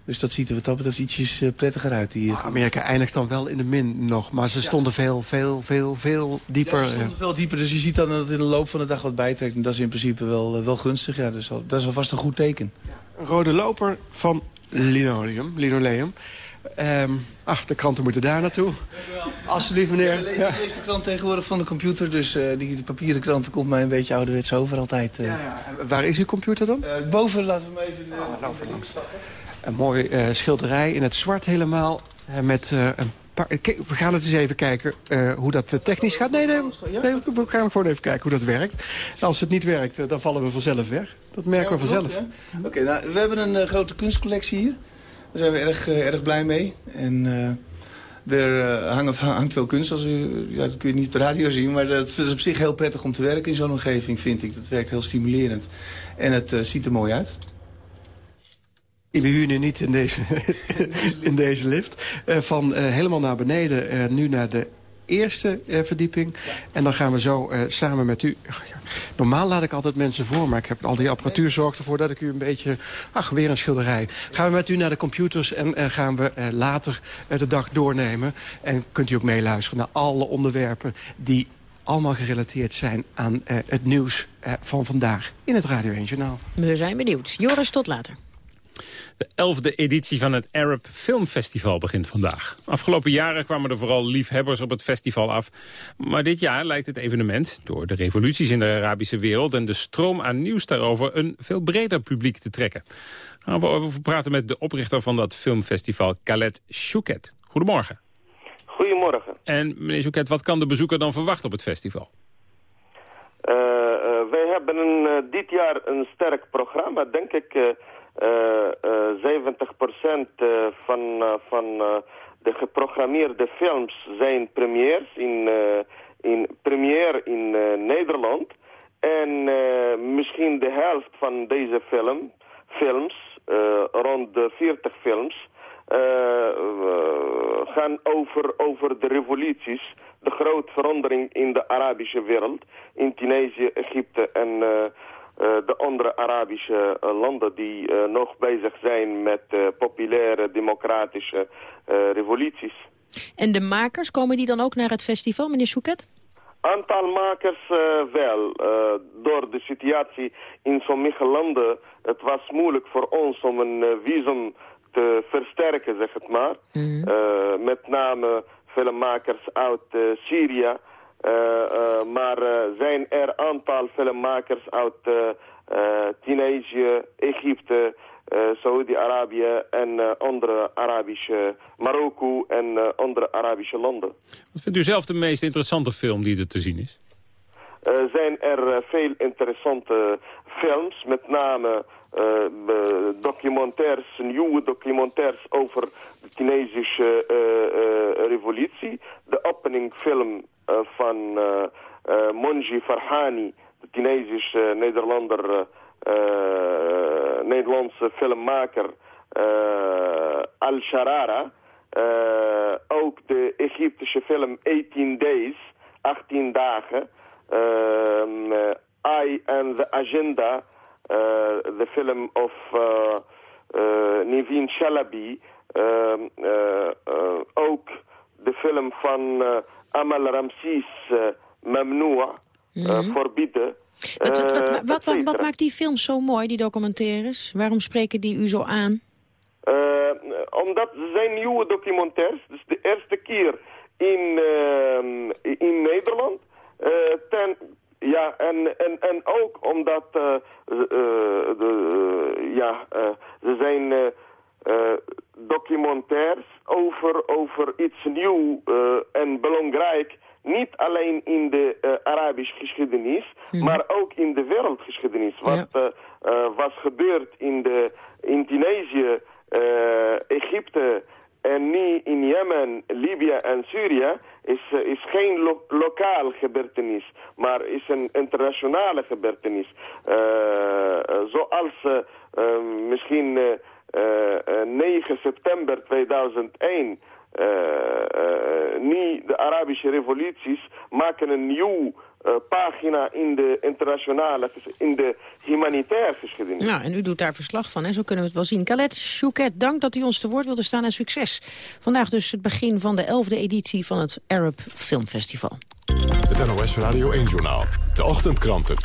Dus dat ziet er wat dat betreft ietsjes prettiger uit. Die Amerika eindigt dan wel in de min nog. Maar ze stonden ja. veel, veel, veel, veel dieper. Ja, ze stonden veel dieper. Dus je ziet dan dat het in de loop van de dag wat bijtrekt. En dat is in principe wel, wel gunstig. Ja, dus dat is alvast een goed teken. Een rode loper van linoleum. linoleum. Um, ach, de kranten moeten daar naartoe. Alsjeblieft, meneer. Ik lees, lees de krant tegenwoordig van de computer. Dus uh, die de papieren kranten komt mij een beetje ouderwets over altijd. Uh. Ja, ja. Waar is uw computer dan? Uh, boven, laten we hem even oh, nou. Een mooi uh, schilderij in het zwart helemaal. Uh, met uh, een paar... We gaan het eens even kijken hoe dat technisch gaat. Nee, nee, nee, we gaan gewoon even kijken hoe dat werkt. Als het niet werkt, dan vallen we vanzelf weg. Dat merken we vanzelf. Ja? Oké, okay, nou, we hebben een grote kunstcollectie hier. Daar zijn we erg, erg blij mee. En er hangt, hangt veel kunst, als u, ja, dat kun je niet op de radio zien... maar het is op zich heel prettig om te werken in zo'n omgeving, vind ik. Dat werkt heel stimulerend. En het ziet er mooi uit. We huren nu niet in deze, in deze lift. Uh, van uh, helemaal naar beneden, uh, nu naar de eerste verdieping. Ja. En dan gaan we zo samen met u... Normaal laat ik altijd mensen voor, maar ik heb al die apparatuur zorgt ervoor dat ik u een beetje... Ach, weer een schilderij. Gaan we met u naar de computers en gaan we later de dag doornemen. En kunt u ook meeluisteren naar alle onderwerpen die allemaal gerelateerd zijn aan het nieuws van vandaag in het Radio 1 Journaal. We zijn benieuwd. Joris, tot later. De elfde editie van het Arab Film Festival begint vandaag. Afgelopen jaren kwamen er vooral liefhebbers op het festival af. Maar dit jaar lijkt het evenement, door de revoluties in de Arabische wereld... en de stroom aan nieuws daarover, een veel breder publiek te trekken. Gaan we over praten met de oprichter van dat filmfestival, Khaled Chouket. Goedemorgen. Goedemorgen. En meneer Chouket, wat kan de bezoeker dan verwachten op het festival? Uh, uh, wij hebben een, uh, dit jaar een sterk programma, denk ik... 70% van, van de geprogrammeerde films zijn premières in, in première in Nederland. En misschien de helft van deze film, films, rond de 40 films, gaan over, over de revoluties, de grote verandering in de Arabische wereld, in Tunesië, Egypte en de andere Arabische landen die nog bezig zijn met populaire democratische revoluties. En de makers, komen die dan ook naar het festival, meneer Souket? Aantal makers uh, wel. Uh, door de situatie in sommige landen, het was moeilijk voor ons om een uh, visum te versterken, zeg het maar. Mm. met name filmmakers uit Syrië. Maar zijn er aantal filmmakers uit Tunesië, Egypte, uh, Saudi-Arabië en uh, andere Arabische, Marokko en uh, andere Arabische landen. Wat vindt u zelf de meest interessante film die er te zien is? zijn er veel interessante films, met name documentaires, nieuwe documentaires over de Tunesische revolutie. De openingfilm van Monji Farhani, de Tunesische Nederlander Nederlandse filmmaker Al-Sharara. Ook de Egyptische film 18 Days, 18 dagen. I and the Agenda, de film of Niveen Shalabi. ook de film van Amal Ramses Mamnoua, mm -hmm. Verbieden. Wat, wat, wat, wat, wat, maakt die films zo mooi, die documentaires? Waarom spreken die u zo aan? Uh, omdat ze zijn nieuwe documentaires. Dus de eerste keer in, uh, in Nederland. Uh, ten, ja, en, en, en ook omdat de, ja, ze zijn documentaires over, over iets nieuw en belangrijk niet alleen in de uh, Arabische geschiedenis, mhm. maar ook in de wereldgeschiedenis. Wat ja. uh, uh, was gebeurd in, de, in Tunesië, Egypte en niet in Jemen, Libië en Syrië is, is geen lo lokaal gebeurtenis, maar is een internationale gebeurtenis. zoals misschien 9 september 2001 uh, uh, niet de Arabische revoluties maken een nieuw uh, pagina in de internationale, in de humanitaire geschiedenis. Nou, en u doet daar verslag van, en zo kunnen we het wel zien. Khaled Chouket, dank dat u ons te woord wilde staan en succes. Vandaag dus het begin van de 11e editie van het Arab Film Festival. Het NOS Radio 1-journaal, de ochtendkranten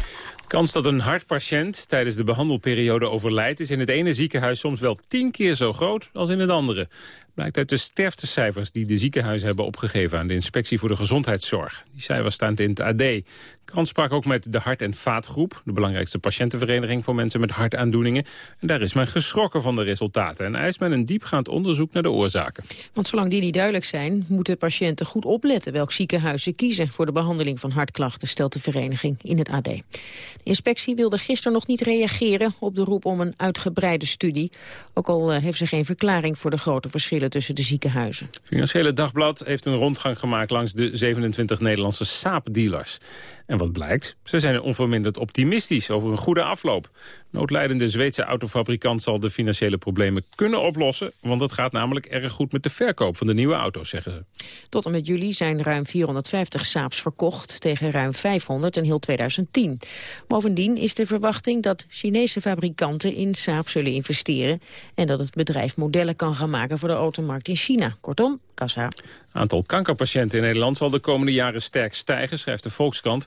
kans dat een hartpatiënt tijdens de behandelperiode overlijdt... is in het ene ziekenhuis soms wel tien keer zo groot als in het andere. Blijkt uit de sterftecijfers die de ziekenhuizen hebben opgegeven... aan de Inspectie voor de Gezondheidszorg. Die cijfers staan in het AD. De krant sprak ook met de Hart- en Vaatgroep... de belangrijkste patiëntenvereniging voor mensen met hartaandoeningen. En daar is men geschrokken van de resultaten... en eist men een diepgaand onderzoek naar de oorzaken. Want zolang die niet duidelijk zijn... moeten patiënten goed opletten welk ziekenhuis ze kiezen... voor de behandeling van hartklachten, stelt de vereniging in het AD. De inspectie wilde gisteren nog niet reageren op de roep om een uitgebreide studie. Ook al eh, heeft ze geen verklaring voor de grote verschillen tussen de ziekenhuizen. Financiële Dagblad heeft een rondgang gemaakt langs de 27 Nederlandse saapdealers. En wat blijkt? Ze zijn onverminderd optimistisch over een goede afloop. Noodlijdende Zweedse autofabrikant zal de financiële problemen kunnen oplossen... want het gaat namelijk erg goed met de verkoop van de nieuwe auto's, zeggen ze. Tot en met juli zijn ruim 450 Saaps verkocht... tegen ruim 500 in heel 2010. Bovendien is de verwachting dat Chinese fabrikanten in Saab zullen investeren... en dat het bedrijf modellen kan gaan maken voor de automarkt in China. Kortom, kassa. Aantal kankerpatiënten in Nederland zal de komende jaren sterk stijgen, schrijft de Volkskrant.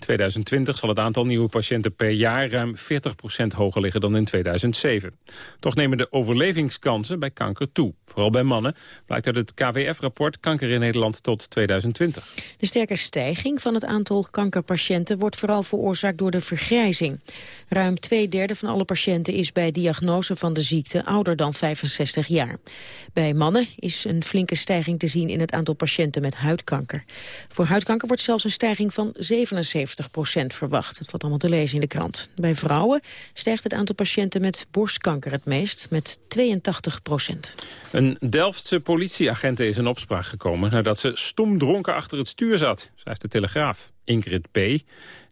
2020 zal het aantal nieuwe patiënten per jaar ruim 40% hoger liggen dan in 2007. Toch nemen de overlevingskansen bij kanker toe. Vooral bij mannen, blijkt uit het KWF-rapport Kanker in Nederland tot 2020. De sterke stijging van het aantal kankerpatiënten wordt vooral veroorzaakt door de vergrijzing. Ruim twee derde van alle patiënten is bij diagnose van de ziekte ouder dan 65 jaar. Bij mannen is een flinke stijging te zien in het aantal patiënten met huidkanker. Voor huidkanker wordt zelfs een stijging van 77 75 procent verwacht. Dat valt allemaal te lezen in de krant. Bij vrouwen stijgt het aantal patiënten met borstkanker het meest, met 82 procent. Een Delftse politieagent is in opspraak gekomen... nadat ze stomdronken achter het stuur zat, schrijft de Telegraaf. Ingrid P.,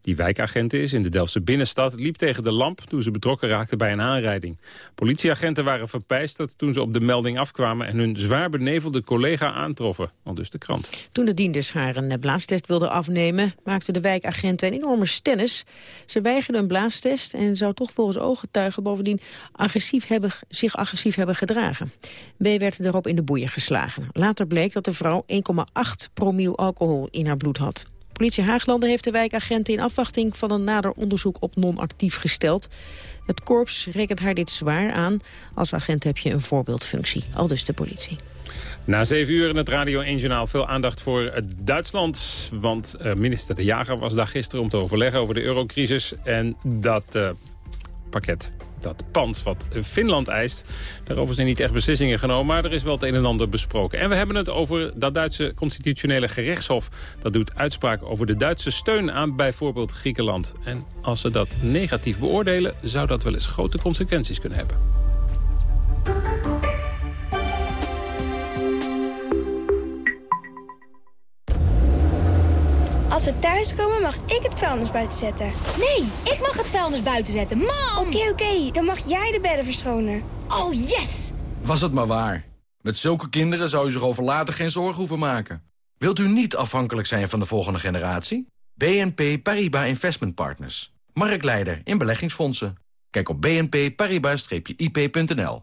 die wijkagent is in de Delftse binnenstad... liep tegen de lamp toen ze betrokken raakte bij een aanrijding. Politieagenten waren verpijsterd toen ze op de melding afkwamen... en hun zwaar benevelde collega aantroffen, al dus de krant. Toen de dienders haar een blaastest wilden afnemen... maakten de wijkagenten een enorme stennis. Ze weigerden een blaastest en zou toch volgens ooggetuigen... bovendien agressief hebben, zich agressief hebben gedragen. B werd erop in de boeien geslagen. Later bleek dat de vrouw 1,8 promiel alcohol in haar bloed had. Politie Haaglanden heeft de wijkagenten in afwachting van een nader onderzoek op non-actief gesteld. Het korps rekent haar dit zwaar aan. Als agent heb je een voorbeeldfunctie, al dus de politie. Na zeven uur in het Radio 1 Journaal veel aandacht voor Duitsland. Want uh, minister De Jager was daar gisteren om te overleggen over de eurocrisis. En dat uh, pakket dat pand wat Finland eist. Daarover zijn niet echt beslissingen genomen, maar er is wel het een en ander besproken. En we hebben het over dat Duitse constitutionele gerechtshof. Dat doet uitspraak over de Duitse steun aan bijvoorbeeld Griekenland. En als ze dat negatief beoordelen, zou dat wel eens grote consequenties kunnen hebben. Als we thuiskomen mag ik het vuilnis buiten zetten. Nee, ik mag het vuilnis buiten zetten, mam! Oké, oké, dan mag jij de bedden verschonen. Oh, yes! Was het maar waar. Met zulke kinderen zou u zich over later geen zorgen hoeven maken. Wilt u niet afhankelijk zijn van de volgende generatie? BNP Paribas Investment Partners. Marktleider in beleggingsfondsen. Kijk op bnp-paribas-ip.nl.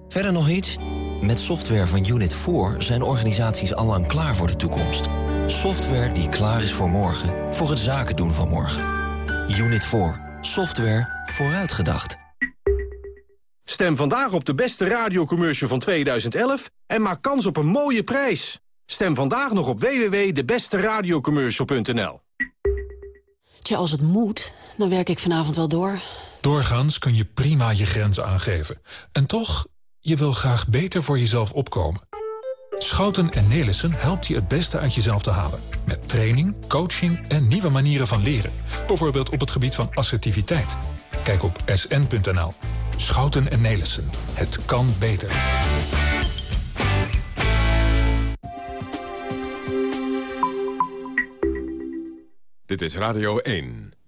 Verder nog iets? Met software van Unit 4 zijn organisaties allang klaar voor de toekomst. Software die klaar is voor morgen, voor het zaken doen van morgen. Unit 4. Software vooruitgedacht. Stem vandaag op de beste radiocommercial van 2011 en maak kans op een mooie prijs. Stem vandaag nog op www.debesteradiocommercial.nl Tja, als het moet, dan werk ik vanavond wel door. Doorgaans kun je prima je grenzen aangeven. En toch, je wil graag beter voor jezelf opkomen. Schouten en Nelissen helpt je het beste uit jezelf te halen. Met training, coaching en nieuwe manieren van leren. Bijvoorbeeld op het gebied van assertiviteit. Kijk op sn.nl. Schouten en Nelissen. Het kan beter. Dit is Radio 1.